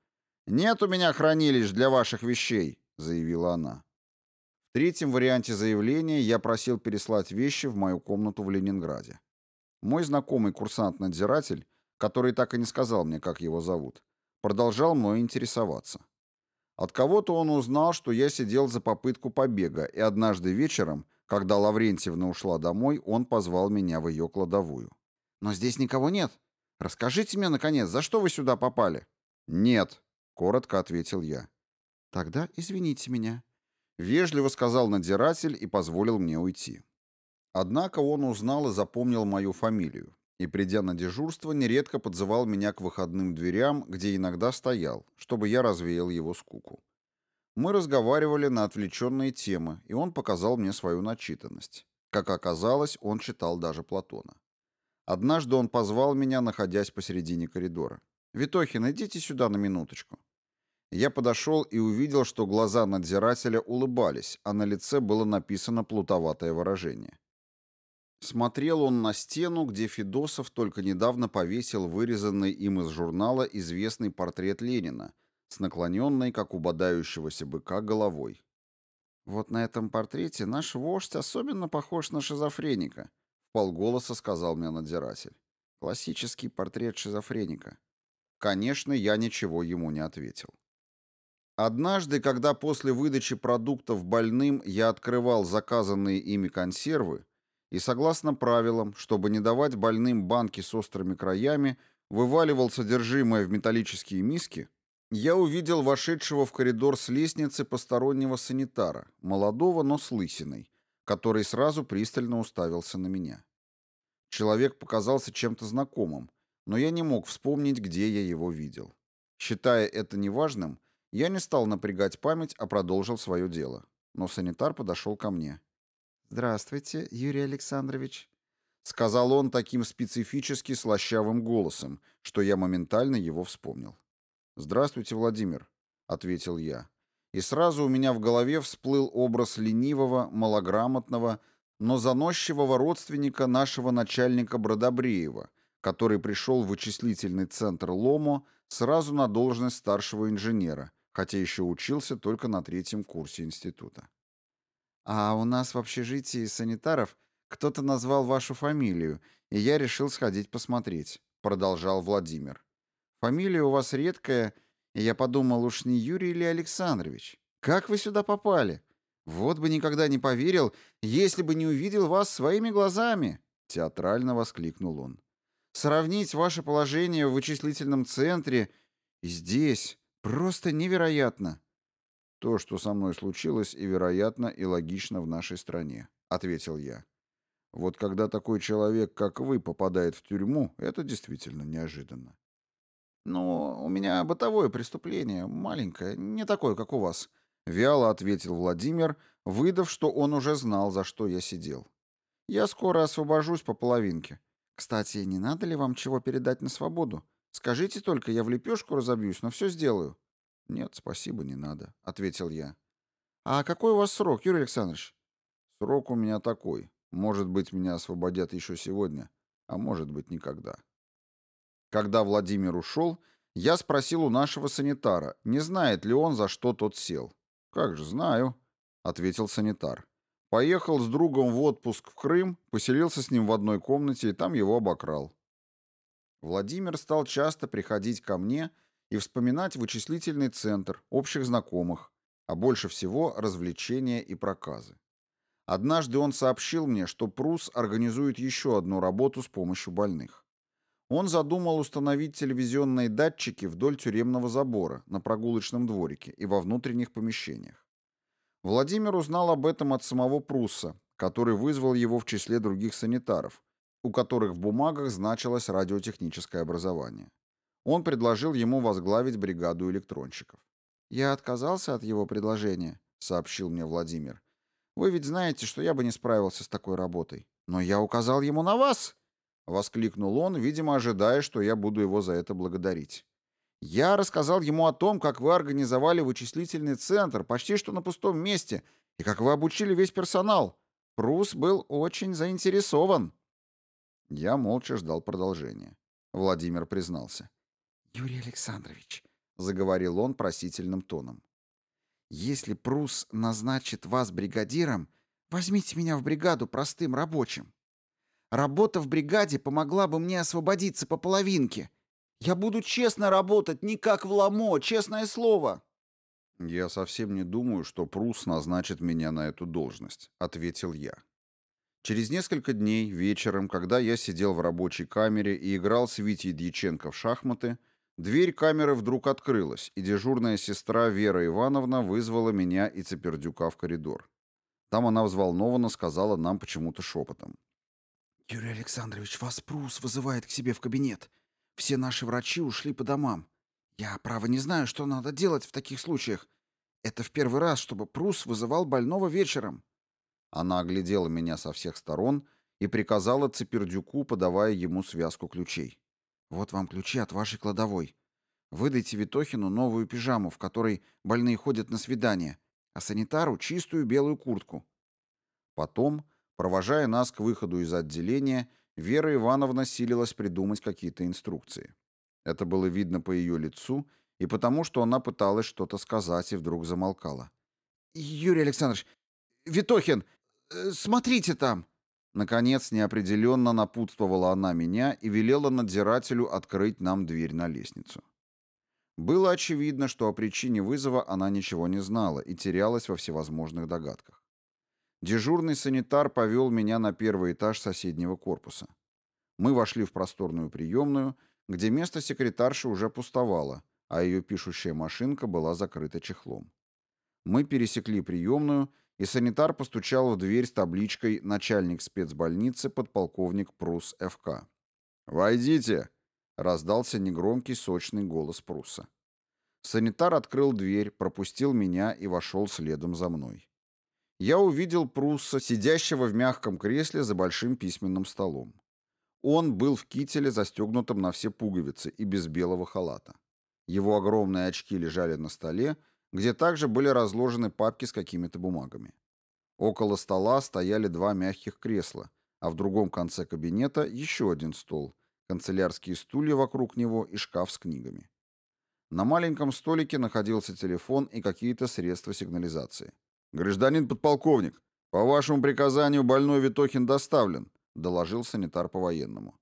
«Нет у меня хранилищ для ваших вещей», — заявила она. В третьем варианте заявления я просил переслать вещи в мою комнату в Ленинграде. Мой знакомый курсант-надзиратель, который так и не сказал мне, как его зовут, продолжал мной интересоваться. От кого-то он узнал, что я сидел за попытку побега, и однажды вечером, когда Лаврентьевна ушла домой, он позвал меня в ее кладовую. «Но здесь никого нет. Расскажите мне, наконец, за что вы сюда попали?» «Нет», — коротко ответил я. «Тогда извините меня», — вежливо сказал надзиратель и позволил мне уйти. Однако он узнал и запомнил мою фамилию и, придя на дежурство, нередко подзывал меня к выходным дверям, где иногда стоял, чтобы я развеял его скуку. Мы разговаривали на отвлеченные темы, и он показал мне свою начитанность. Как оказалось, он читал даже Платона. Однажды он позвал меня, находясь посередине коридора. «Витохин, идите сюда на минуточку». Я подошел и увидел, что глаза надзирателя улыбались, а на лице было написано плутоватое выражение. Смотрел он на стену, где Федосов только недавно повесил вырезанный им из журнала известный портрет Ленина с наклоненной, как у бодающегося быка, головой. «Вот на этом портрете наш вождь особенно похож на шизофреника», — полголоса сказал мне надзиратель. «Классический портрет шизофреника». Конечно, я ничего ему не ответил. Однажды, когда после выдачи продуктов больным я открывал заказанные ими консервы, и согласно правилам, чтобы не давать больным банки с острыми краями, вываливал содержимое в металлические миски, я увидел вошедшего в коридор с лестницы постороннего санитара, молодого, но с лысиной, который сразу пристально уставился на меня. Человек показался чем-то знакомым, но я не мог вспомнить, где я его видел. Считая это неважным, я не стал напрягать память, а продолжил свое дело. Но санитар подошел ко мне. «Здравствуйте, Юрий Александрович», — сказал он таким специфически слащавым голосом, что я моментально его вспомнил. «Здравствуйте, Владимир», — ответил я. И сразу у меня в голове всплыл образ ленивого, малограмотного, но заносчивого родственника нашего начальника Бродобреева, который пришел в вычислительный центр ЛОМО сразу на должность старшего инженера, хотя еще учился только на третьем курсе института. А у нас в общежитии санитаров кто-то назвал вашу фамилию, и я решил сходить посмотреть», — продолжал Владимир. «Фамилия у вас редкая, и я подумал, уж не Юрий или Александрович. Как вы сюда попали? Вот бы никогда не поверил, если бы не увидел вас своими глазами!» — театрально воскликнул он. «Сравнить ваше положение в вычислительном центре и здесь просто невероятно!» «То, что со мной случилось, и вероятно, и логично в нашей стране», — ответил я. «Вот когда такой человек, как вы, попадает в тюрьму, это действительно неожиданно». «Ну, у меня бытовое преступление, маленькое, не такое, как у вас», — вяло ответил Владимир, выдав, что он уже знал, за что я сидел. «Я скоро освобожусь по половинке. Кстати, не надо ли вам чего передать на свободу? Скажите только, я в лепешку разобьюсь, но все сделаю». «Нет, спасибо, не надо», — ответил я. «А какой у вас срок, Юрий Александрович?» «Срок у меня такой. Может быть, меня освободят еще сегодня, а может быть, никогда». Когда Владимир ушел, я спросил у нашего санитара, не знает ли он, за что тот сел. «Как же, знаю», — ответил санитар. Поехал с другом в отпуск в Крым, поселился с ним в одной комнате и там его обокрал. Владимир стал часто приходить ко мне и вспоминать вычислительный центр, общих знакомых, а больше всего развлечения и проказы. Однажды он сообщил мне, что Прус организует еще одну работу с помощью больных. Он задумал установить телевизионные датчики вдоль тюремного забора, на прогулочном дворике и во внутренних помещениях. Владимир узнал об этом от самого Прусса, который вызвал его в числе других санитаров, у которых в бумагах значилось радиотехническое образование. Он предложил ему возглавить бригаду электронщиков. «Я отказался от его предложения», — сообщил мне Владимир. «Вы ведь знаете, что я бы не справился с такой работой. Но я указал ему на вас!» — воскликнул он, видимо, ожидая, что я буду его за это благодарить. «Я рассказал ему о том, как вы организовали вычислительный центр почти что на пустом месте и как вы обучили весь персонал. Прус был очень заинтересован». Я молча ждал продолжения. Владимир признался. «Юрий Александрович», — заговорил он просительным тоном, «если Прус назначит вас бригадиром, возьмите меня в бригаду простым рабочим. Работа в бригаде помогла бы мне освободиться по половинке. Я буду честно работать, не как в ламо, честное слово». «Я совсем не думаю, что Прус назначит меня на эту должность», — ответил я. Через несколько дней, вечером, когда я сидел в рабочей камере и играл с Витей Дьяченко в шахматы, Дверь камеры вдруг открылась, и дежурная сестра Вера Ивановна вызвала меня и Цепердюка в коридор. Там она взволнованно сказала нам почему-то шепотом. «Юрий Александрович, вас Прус вызывает к себе в кабинет. Все наши врачи ушли по домам. Я, право, не знаю, что надо делать в таких случаях. Это в первый раз, чтобы Прус вызывал больного вечером». Она оглядела меня со всех сторон и приказала Цепердюку, подавая ему связку ключей. Вот вам ключи от вашей кладовой. Выдайте Витохину новую пижаму, в которой больные ходят на свидание, а санитару чистую белую куртку. Потом, Провожая нас к выходу из отделения, Вера Ивановна силилась придумать какие-то инструкции. Это было видно по ее лицу и потому, что она пыталась что-то сказать и вдруг замолкала. «Юрий Александрович, Витохин, э, смотрите там!» Наконец, неопределенно напутствовала она меня и велела надзирателю открыть нам дверь на лестницу. Было очевидно, что о причине вызова она ничего не знала и терялась во всевозможных догадках. Дежурный санитар повел меня на первый этаж соседнего корпуса. Мы вошли в просторную приемную, где место секретарши уже пустовало, а ее пишущая машинка была закрыта чехлом. Мы пересекли приемную, и санитар постучал в дверь с табличкой «Начальник спецбольницы подполковник Прус ФК». «Войдите!» — раздался негромкий сочный голос Пруса. Санитар открыл дверь, пропустил меня и вошел следом за мной. Я увидел Прусса, сидящего в мягком кресле за большим письменным столом. Он был в кителе, застегнутом на все пуговицы и без белого халата. Его огромные очки лежали на столе, где также были разложены папки с какими-то бумагами. Около стола стояли два мягких кресла, а в другом конце кабинета еще один стол, канцелярские стулья вокруг него и шкаф с книгами. На маленьком столике находился телефон и какие-то средства сигнализации. «Гражданин подполковник, по вашему приказанию больной Витохин доставлен», доложил санитар по-военному.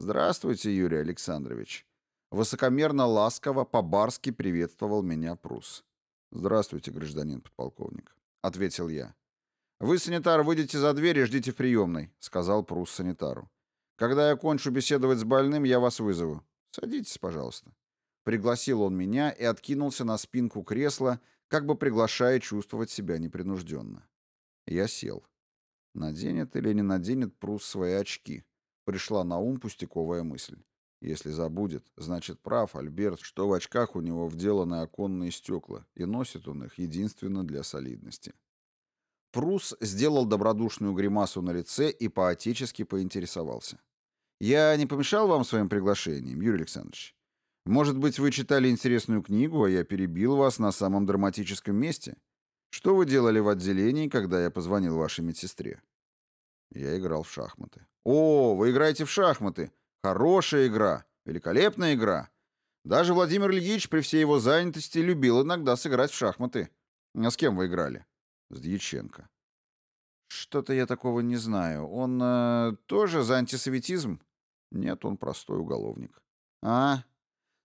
«Здравствуйте, Юрий Александрович». Высокомерно ласково, по-барски приветствовал меня Прус. «Здравствуйте, гражданин подполковник», — ответил я. «Вы, санитар, выйдите за дверь и ждите в приемной», — сказал Прус санитару. «Когда я кончу беседовать с больным, я вас вызову. Садитесь, пожалуйста». Пригласил он меня и откинулся на спинку кресла, как бы приглашая чувствовать себя непринужденно. Я сел. Наденет или не наденет Прус свои очки? Пришла на ум пустяковая мысль. Если забудет, значит прав Альберт, что в очках у него вделаны оконные стекла, и носит он их единственно для солидности. Прус сделал добродушную гримасу на лице и поотечески поинтересовался. «Я не помешал вам своим приглашением, Юрий Александрович? Может быть, вы читали интересную книгу, а я перебил вас на самом драматическом месте? Что вы делали в отделении, когда я позвонил вашей медсестре?» Я играл в шахматы. «О, вы играете в шахматы! Хорошая игра, великолепная игра. Даже Владимир Ильич при всей его занятости любил иногда сыграть в шахматы. А с кем вы играли? С Дьяченко. Что-то я такого не знаю. Он э, тоже за антисоветизм? Нет, он простой уголовник. А?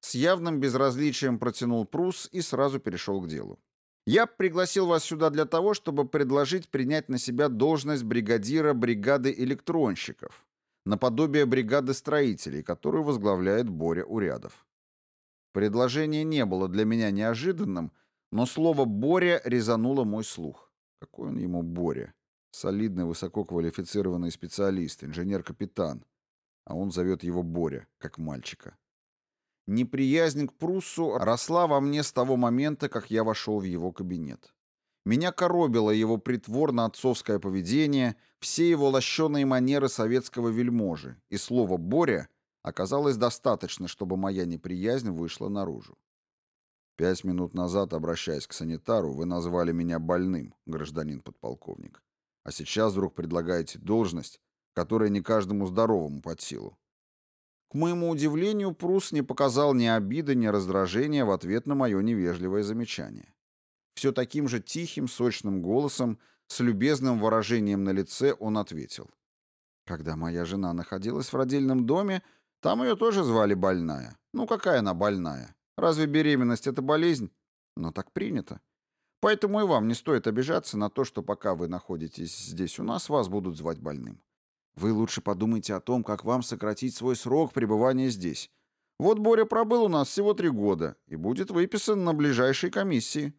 С явным безразличием протянул Прус и сразу перешел к делу. Я пригласил вас сюда для того, чтобы предложить принять на себя должность бригадира бригады электронщиков наподобие бригады строителей, которую возглавляет Боря Урядов. Предложение не было для меня неожиданным, но слово «Боря» резануло мой слух. Какой он ему Боря? Солидный, высококвалифицированный специалист, инженер-капитан. А он зовет его Боря, как мальчика. Неприязнь к Пруссу росла во мне с того момента, как я вошел в его кабинет. Меня коробило его притворно-отцовское поведение, все его лощеные манеры советского вельможи, и слово «Боря» оказалось достаточно, чтобы моя неприязнь вышла наружу. Пять минут назад, обращаясь к санитару, вы назвали меня больным, гражданин подполковник. А сейчас вдруг предлагаете должность, которая не каждому здоровому под силу. К моему удивлению, Прус не показал ни обиды, ни раздражения в ответ на мое невежливое замечание. Все таким же тихим, сочным голосом, с любезным выражением на лице он ответил. «Когда моя жена находилась в родильном доме, там ее тоже звали больная. Ну, какая она больная? Разве беременность — это болезнь? Но так принято. Поэтому и вам не стоит обижаться на то, что пока вы находитесь здесь у нас, вас будут звать больным. Вы лучше подумайте о том, как вам сократить свой срок пребывания здесь. Вот Боря пробыл у нас всего три года и будет выписан на ближайшей комиссии.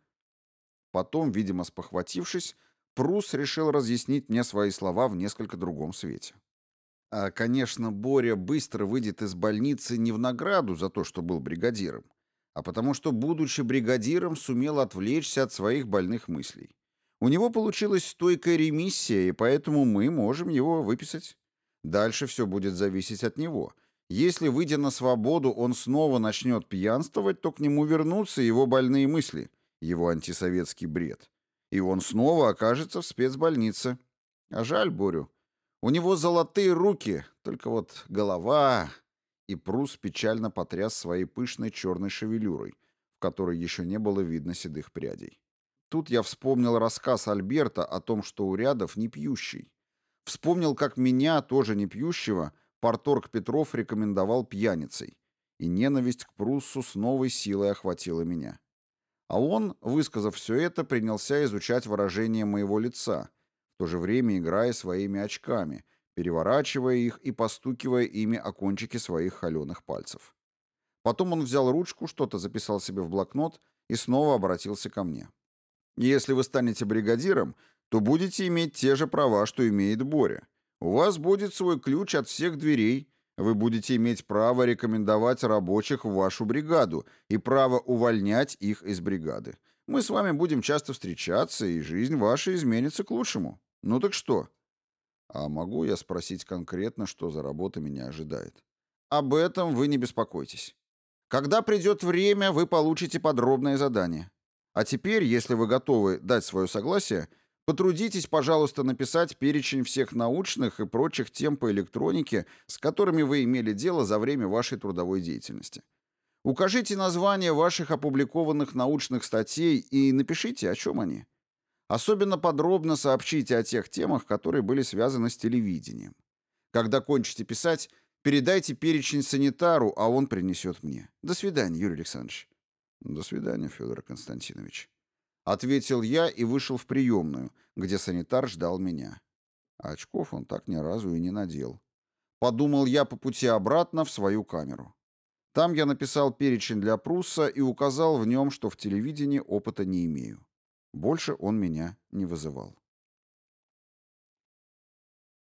Потом, видимо, спохватившись, Прус решил разъяснить мне свои слова в несколько другом свете. А, конечно, Боря быстро выйдет из больницы не в награду за то, что был бригадиром, а потому что, будучи бригадиром, сумел отвлечься от своих больных мыслей. У него получилась стойкая ремиссия, и поэтому мы можем его выписать. Дальше все будет зависеть от него. Если, выйдя на свободу, он снова начнет пьянствовать, то к нему вернутся его больные мысли, его антисоветский бред. И он снова окажется в спецбольнице. А жаль Борю. У него золотые руки, только вот голова... И Прус печально потряс своей пышной черной шевелюрой, в которой еще не было видно седых прядей. Тут я вспомнил рассказ Альберта о том, что Урядов не пьющий. Вспомнил, как меня, тоже не пьющего, порторг Петров рекомендовал пьяницей, и ненависть к Пруссу с новой силой охватила меня. А он, высказав все это, принялся изучать выражение моего лица, в то же время играя своими очками, переворачивая их и постукивая ими о кончики своих холеных пальцев. Потом он взял ручку, что-то записал себе в блокнот и снова обратился ко мне. «Если вы станете бригадиром, то будете иметь те же права, что имеет Боря. У вас будет свой ключ от всех дверей, вы будете иметь право рекомендовать рабочих в вашу бригаду и право увольнять их из бригады. Мы с вами будем часто встречаться, и жизнь ваша изменится к лучшему. Ну так что? А могу я спросить конкретно, что за работа меня ожидает? Об этом вы не беспокойтесь. Когда придет время, вы получите подробное задание. А теперь, если вы готовы дать свое согласие, Потрудитесь, пожалуйста, написать перечень всех научных и прочих тем по электронике, с которыми вы имели дело за время вашей трудовой деятельности. Укажите названия ваших опубликованных научных статей и напишите, о чем они. Особенно подробно сообщите о тех темах, которые были связаны с телевидением. Когда кончите писать, передайте перечень санитару, а он принесет мне. До свидания, Юрий Александрович. До свидания, Федор Константинович. Ответил я и вышел в приемную, где санитар ждал меня. А очков он так ни разу и не надел. Подумал я по пути обратно в свою камеру. Там я написал перечень для Прусса и указал в нем, что в телевидении опыта не имею. Больше он меня не вызывал.